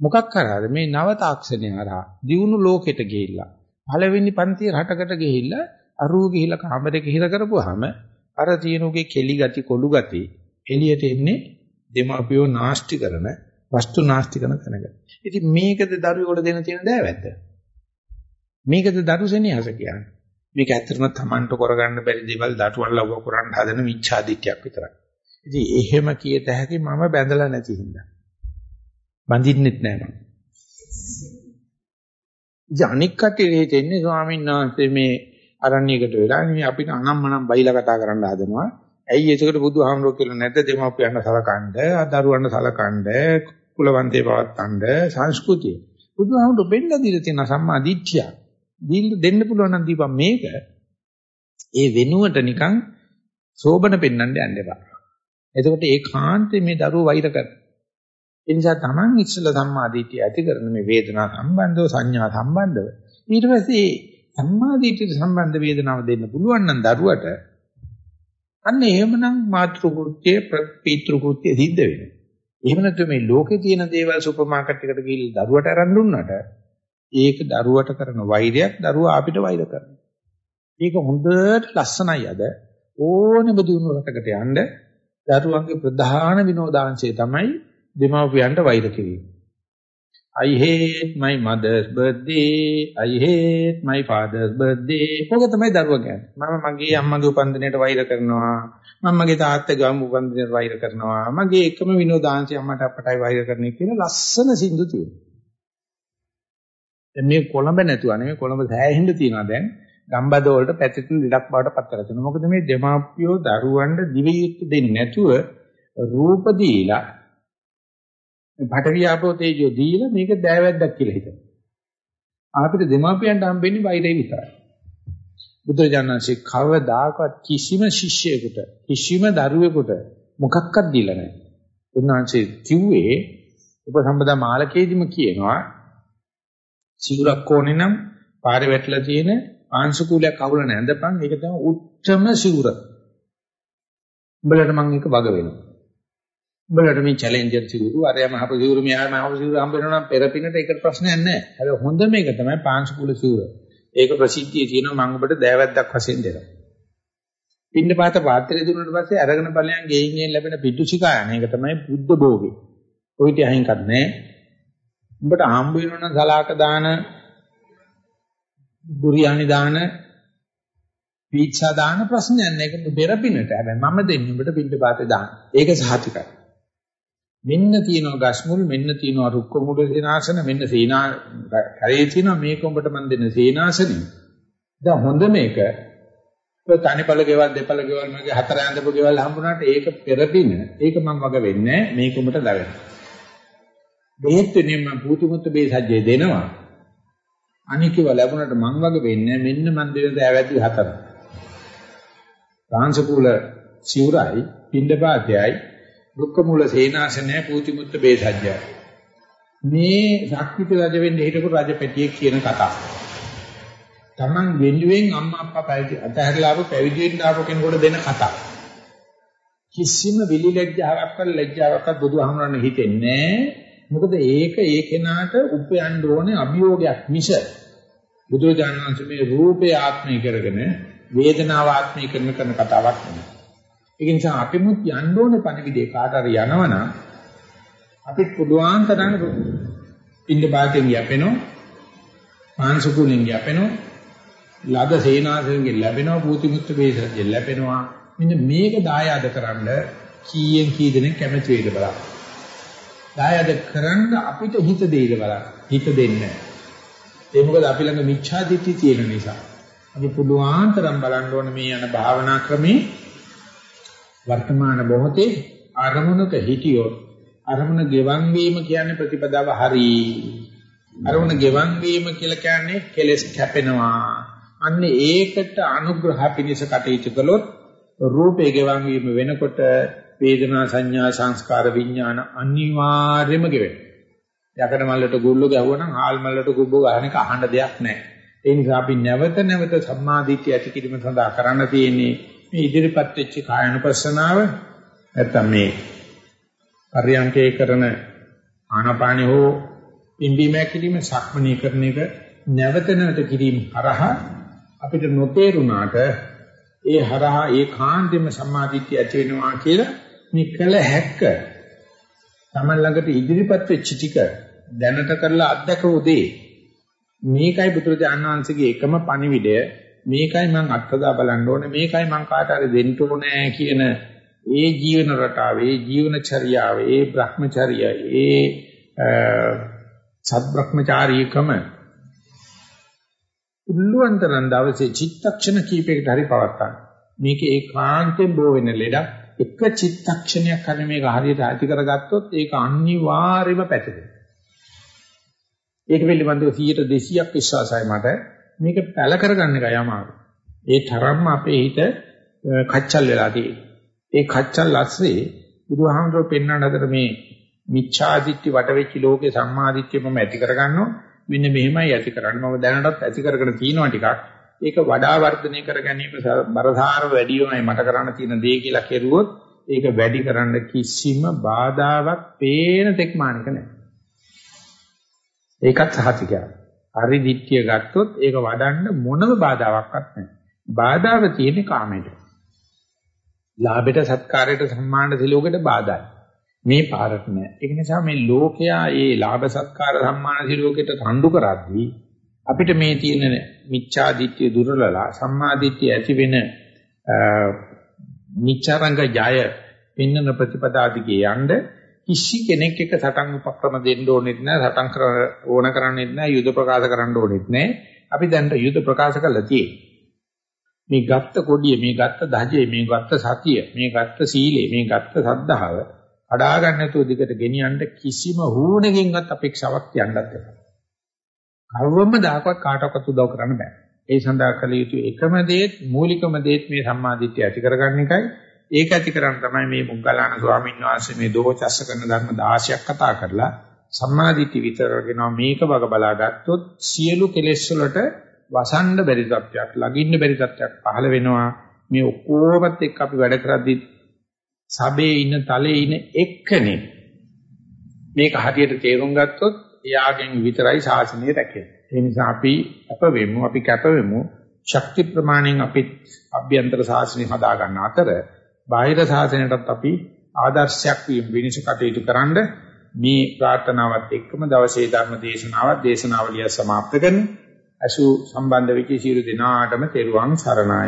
මොකක් කරාද මේ නව තාක්ෂණය හරහා දියුණු ලෝකෙට ගිහිල්ලා පළවෙනි පන්තිය රටකට ගිහිල්ලා අරුව ගිහිල්ලා කාමරයක හිර කරපුවාම අර තියෙනුගේ කෙලි ගති කොළු ගති එළියට එන්නේ දෙමාපියෝ නාස්ති කරන වස්තු නාස්ති කරන තැනක. ඉතින් මේකද දරුවෙකුට දෙන තියෙන දෑවැද්ද? මේකද දරුසෙනියස කියන්නේ. මේක ඇත්තටම Tamanට කරගන්න බැරි දේවල් දටුවල් ලව්ව කරන්න හදන මිච්ඡාදිත්‍යයක් විතරයි. ඉතින් එහෙම කියත හැකි මම බැඳලා නැති හින්දා. බඳින්නෙත් නැහැ මම. ජානික් කටේ හිතෙන්නේ ස්වාමීන් වහන්සේ මේ අරණ්‍යයකට වෙලා මේ අපිට අනම්මනම් බයිලා කතා කරන්න හදනවා. ඇයි ඒකට බුදුහාමුදුරුවෝ කියලා නැද්ද දෙමාපියන්ට සලකන්න, දරුවන්ට සලකන්න, කුලවන්තේ පවත්තන්න සංස්කෘතිය. බුදුහාමුදුරුවෝ බෙන්න දීලා තියෙන සම්මා දිට්ඨිය. දෙන්න පුළුවන් නම් දීපන් මේක. ඒ වෙනුවට නිකන් සෝබන පෙන්වන්න යන්න එපා. එතකොට ඒ කාන්තේ මේ දරුවෝ වෛර කරනවා. ඒ නිසා Taman ඉස්සලා සම්මාදිටිය ඇති කරන මේ වේදනා සම්බන්ධව සංඥා සම්බන්ධව ඊට පස්සේ සම්මාදිටියට සම්බන්ධ වේදනාව දෙන්න පුළුවන් නම් දරුවට අන්න එහෙමනම් මාතෘ කෘත්‍ය පීතෘ කෘත්‍ය සිද්ධ වෙනවා. එහෙම නැත්නම් මේ ලෝකේ තියෙන දේවල් සුපර් මාකට් එකට ගිහිල්ලා දරුවට අරන් දුන්නාට ඒක දරුවට කරන වෛරයක් දරුවා අපිට වෛර කරනවා. ඒක හොඳට ලස්සනයි අද ඕනෙම දිනු රටකට යන්න දරුවන්ගේ ප්‍රධාන විනෝදාංශය තමයි දෙමාපියන්ට වෛර කිරීම. I hate my mother's birthday I hate my father's birthday ඔක තමයි දරුවා කියන්නේ. මම මගේ අම්මගේ උපන්දිනයට වෛර කරනවා. මම මගේ තාත්තගේ උපන්දිනයට වෛර කරනවා. මගේ එකම විනෝදාංශය අම්මට අපටයි වෛර කරන්නේ කියන ලස්සන සින්දු තියෙනවා. දැන් මේ කොළඹ නැතුව නෙමෙයි කොළඹ සෑහෙන්න තියෙනවා දැන්. ගම්බද වලට පැතිතුණු ලඩක් බවට පත් කරලා තියෙනවා. මොකද මේ දෙමාපියෝ දරුවන්ට දිවියුත් දෙන්නේ නැතුව රූප දීලා පටවියාපෝ තේජෝ දීලා මේක දෑවැද්දක් කියලා හිතනවා. අපිට දෙමාපියන්ට හම්බෙන්නේ වෛරය විතරයි. බුදුරජාණන්සේ කවදාකවත් කිසිම ශිෂ්‍යයෙකුට කිසිම දරුවෙකුට මොකක්වත් දීලා නැහැ. උන්වහන්සේ කිව්වේ උපසම්පදා මාලකයේදීම කියනවා සිවුරක් ඕනේ නම් පාරේ වැටලා තියෙන ආංශුකූලයක් අවුල නැඳපන් ඒක තමයි උච්චම සිවුර. උඹලට මම ඒක වග වෙනවා. උඹලට මේ චැලෙන්ජර් සිවුරු අරයා මහප සිවුරු මෙහා මහප සිවුරු හම්බ වෙනවා නම් පෙරපිනට ඒකට ප්‍රශ්නයක් නැහැ. හැබැයි හොඳම එක තමයි පාංශුකූල සිවුර. ඒක ප්‍රසිද්ධිය තියෙනවා මම ඔබට දෑවැද්දක් වශයෙන් දෙනවා. පින්නපාත පාත්‍රය දුන්නාට පස්සේ අරගෙන ඵලයන් ගෙයින් ලැබෙන පිටුසිකායන ඒක තමයි බුද්ධ භෝගේ. කොයිට අහින්කත් නැහැ. උඹට හම්බ වෙනවනම් සලාක දාන බුරියානි දාන පීට්සා දාන ප්‍රශ්නයක් නෑ ඒක බෙරපිනට හැබැයි මම දෙන්නේ උඹට පිට පාතේ දාන ඒක සහතිකයි මෙන්න තියෙනවා ගස්මුල් මෙන්න තියෙනවා රුක්ක මුඩ සේනාසන මෙන්න සීනා කරේ තියෙනවා මේක උඹට මම දෙන්න සේනාසනෙ. දැන් හොඳ මේක. තනිපල ගෙවල් දෙපල ගෙවල් මගේ හතර ඇඳපු ගෙවල් හම්බුනාට ඒක පෙරපින ඒක මම වග වෙන්නේ මේක උඹට දවෙනවා බෙහෙත් වෙනින් මම පුතුමුත්ත බේසජ්ජේ දෙනවා. අනිකව ලැබුණට මං වගේ වෙන්නේ මෙන්න මන් දෙන දෑවැද්දි හතර. කාංශකූල සිවුරයි, පින්ඩපාතයයි, දුක්ඛ මූල සේනාසනය පුතුමුත්ත බේසජ්ජය. මේ ශක්තිත රජ වෙන්න හිටපු රජ පැටියෙක් කියන කතාව. Taman වෙනුවෙන් අම්මා අප්පා පැවිදි අතහැරලා ආපු පැවිදි වෙන්න ආපු කෙනෙකුට දෙන කතාව. කිසිම විලි ලැජ්ජාවක් කර ලැජ්ජාවක් බුදුහාමුදුරනේ හිතෙන්නේ නැහැ. මොකද ඒක ඒ කෙනාට උපයන්න ඕනේ අභියෝගයක් මිස බුදුරජාණන් වහන්සේ මේ රූපේ ආත්මය කරගෙන වේදනාව ආත්මය කරන කරන කතාවක් නෙමෙයි. ඒ නිසා අපිමුත් යන්න ඕනේ පණිවිඩේ කාට හරි යනවනම් අපිට පුළුවන් තරම් ඉන්න බාතෙන් යැපෙනෝ මාංශකුලින් යැපෙනෝ ලද සේනාසයෙන් ලැබෙනවා. භූතිමුත්ත වේසයෙන් ලැබෙනවා. මෙන්න මේක දායාද කරන්න කීයෙන් කී දෙනෙක් කැමති වේද බලන්න. දායද කරන්න අපිට හිත දෙයිද බලන්න. හිත දෙන්නේ ඒ මොකද අපි ළඟ මිච්ඡා දිට්ඨි තියෙන නිසා. අපි පුළුවන් තරම් බලන්න ඕනේ මේ යන භාවනා ක්‍රමේ. වර්තමාන මොහොතේ අරමුණක හිටියොත් අරමුණ ගෙවන් වීම කියන්නේ ප්‍රතිපදාව හරි. අරමුණ ගෙවන් වීම කියලා කියන්නේ කෙලස් කැපෙනවා. අන්න ඒකට අනුග්‍රහ පිණිස කටයුතු කළොත් රූපේ ගෙවන් වීම වෙනකොට වේදනා සංඥා සංස්කාර විඥාන අනිවාර්යයෙන්ම ගෙවෙනවා. යකඩ මල්ලට ගුල්ල ගැහුවනම් හාල් මල්ලට ගුබ්බෝ ගහන එක අහන්න දෙයක් නැහැ. ඒ නිසා අපි නැවත නැවත සම්මාදිට්ඨිය ඇති කිරීම සඳහා කරන්න තියෙන්නේ මේ ඉදිරිපත් වෙච්ච කායනුපස්සනාව නැත්තම් මේ පරියන්කේ කරන ආනාපානිය හෝ ඉන්දිමැක් කිරීම සක්මණී කරන එක නැවත නැවත කිරීම හරහා අපිට නොතේරුණාට ඒ හරහා ඒ කාන්තෙම සම්මාදිට්ඨිය ඇති වෙනවා කියලා මේ කළ හැක්ක තමන් ළඟට ඉදිරිපත් වෙච්ච ටික දැනට කරලා අත්දකපු දේ මේකයි බුදුරජාණන් වහන්සේගේ එකම පණිවිඩය. මේකයි මං අත්දා බලන්න ඕනේ. මේකයි මං කාට හරි දෙන්න ඕනේ කියන ඒ ජීවන රටාව ඒ ජීවන චර්යාව ඒ භ්‍රමචර්යය ඒ සත්භ්‍රමචාරීකම උල්ලුවන්තරන් දවසේ චිත්තක්ෂණ කීපයකට හරි පවත්තා මේක ඒකාන්තයෙන් බෝ වෙන ලෙඩක් එක චිත්තක්ෂණයක් හරි මේක හරියට ඇති කරගත්තොත් ඒක අනිවාර්යයෙන්ම පැටලෙනවා ඒක පිළිබඳව 100ට 200ක් විශ්වාසයි මට. මේක පැල කරගන්න එකයි අමාරු. ඒ තරම්ම අපේ හිත කච්චල් වෙලා තියෙන්නේ. ඒ කච්චල් ඇස්සේ බුදුහාමුදුරුවෝ පෙන්වන අතර මේ මිච්ඡාදිත්‍ය වටවෙච්ච ලෝකේ සම්මාදිත්‍ය මම ඇති කරගන්නවා. මෙන්න මෙහෙමයි ඇති කරන්නේ. මම දැනටත් ඇති කරගෙන තියෙනවා ටිකක්. ඒක වඩා වර්ධනය කර ගැනීම බරසාර වැඩි වෙනයි මට කරන්න තියෙන දේ කියලා කෙරුවොත් ඒක වැඩි කරන්න කිසිම බාධාවක් පේන තෙක් මානික නැහැ. ඒකත් සහතිකයක්. හරි දිට්ඨිය ගත්තොත් ඒක වඩන්න මොනම බාධාවක්වත් නැහැ. බාධාව තියෙන්නේ කාමයට. ලාභයට සත්කාරයට සම්මානට සිලෝකයට බාධායි. මේ පාරට නෑ. ඒක නිසා මේ ලෝකයා ඒ ලාභ සත්කාර සම්මාන සිලෝකයට රණ්ඩු කරද්දී අපිට මේ තියෙන මිච්ඡා දිට්ඨිය දුර්වලලා සම්මා දිට්ඨිය ඇති වෙන නිච්චරංග ජය පින්නන ප්‍රතිපදාදිගේ යන්නේ කිසි කෙනෙක් එක සටන් උපක්‍රම දෙන්න ඕනෙත් නැහැ සටන් කර ඕන කරන්නේත් නැහැ යුද ප්‍රකාශ කරන්න ඕනෙත් නැහැ අපි දැන් යුද ප්‍රකාශ කළා තියෙන්නේ. මේ ගත්ත කොඩිය මේ ගත්ත දහජේ මේ ගත්ත සතිය මේ ගත්ත සීලේ මේ ගත්ත සද්ධාව කඩා ගන්න නැතුව දිගට ගෙනියන්න කිසිම හුණකින්වත් අපේක්ෂාවක් තියන්නත් එපා කවවම දායකවත් කාටවත් උදව් කරන්න බෑ. ඒ සඳහා කළ යුතු එකම දේ මූලිකම දේ මේ සම්මාදිට්ඨිය ඇති කරගන්න එකයි. ඒක ඇති කරන් තමයි මේ මුග්ගලාන ස්වාමීන් වහන්සේ මේ දෝචස්ස කරන ධර්ම 16ක් කතා කරලා සම්මාදිට්ඨි විතරගෙන මේක වග බලා ගත්තොත් සියලු කෙලෙස් වලට වසන්න බැරි තත්ත්වයක් ලඟින්න බැරි තත්ත්වයක් පහළ වෙනවා. මේ ඔක්කොමත් එක්ක අපි වැඩ කරද්දි සබේ ඉන්න තලේ ඉන්න එක්කනේ මේක හරියට තේරුම් ගත්තොත් එයාගෙන් විතරයි ශාසනය රැකෙන්නේ. ඒ නිසා අපි අප වෙමු අපි කැප වෙමු ශක්ති ප්‍රමාණයෙන් අපි අභ්‍යන්තර ශාසනය හදා ගන්න අතර බාහිර සාසනයටත් අපි ආදර්ශයක් වීම වෙනස කටයුතු කරන්න මේ ප්‍රාර්ථනාවත් එක්කම දවසේ ධර්ම දේශනාවත් දේශනාවලිය સમાપ્ત කරන අසු සම්බන්ධ වෙච්ච සියලු දෙනාටම තෙරුවන් සරණයි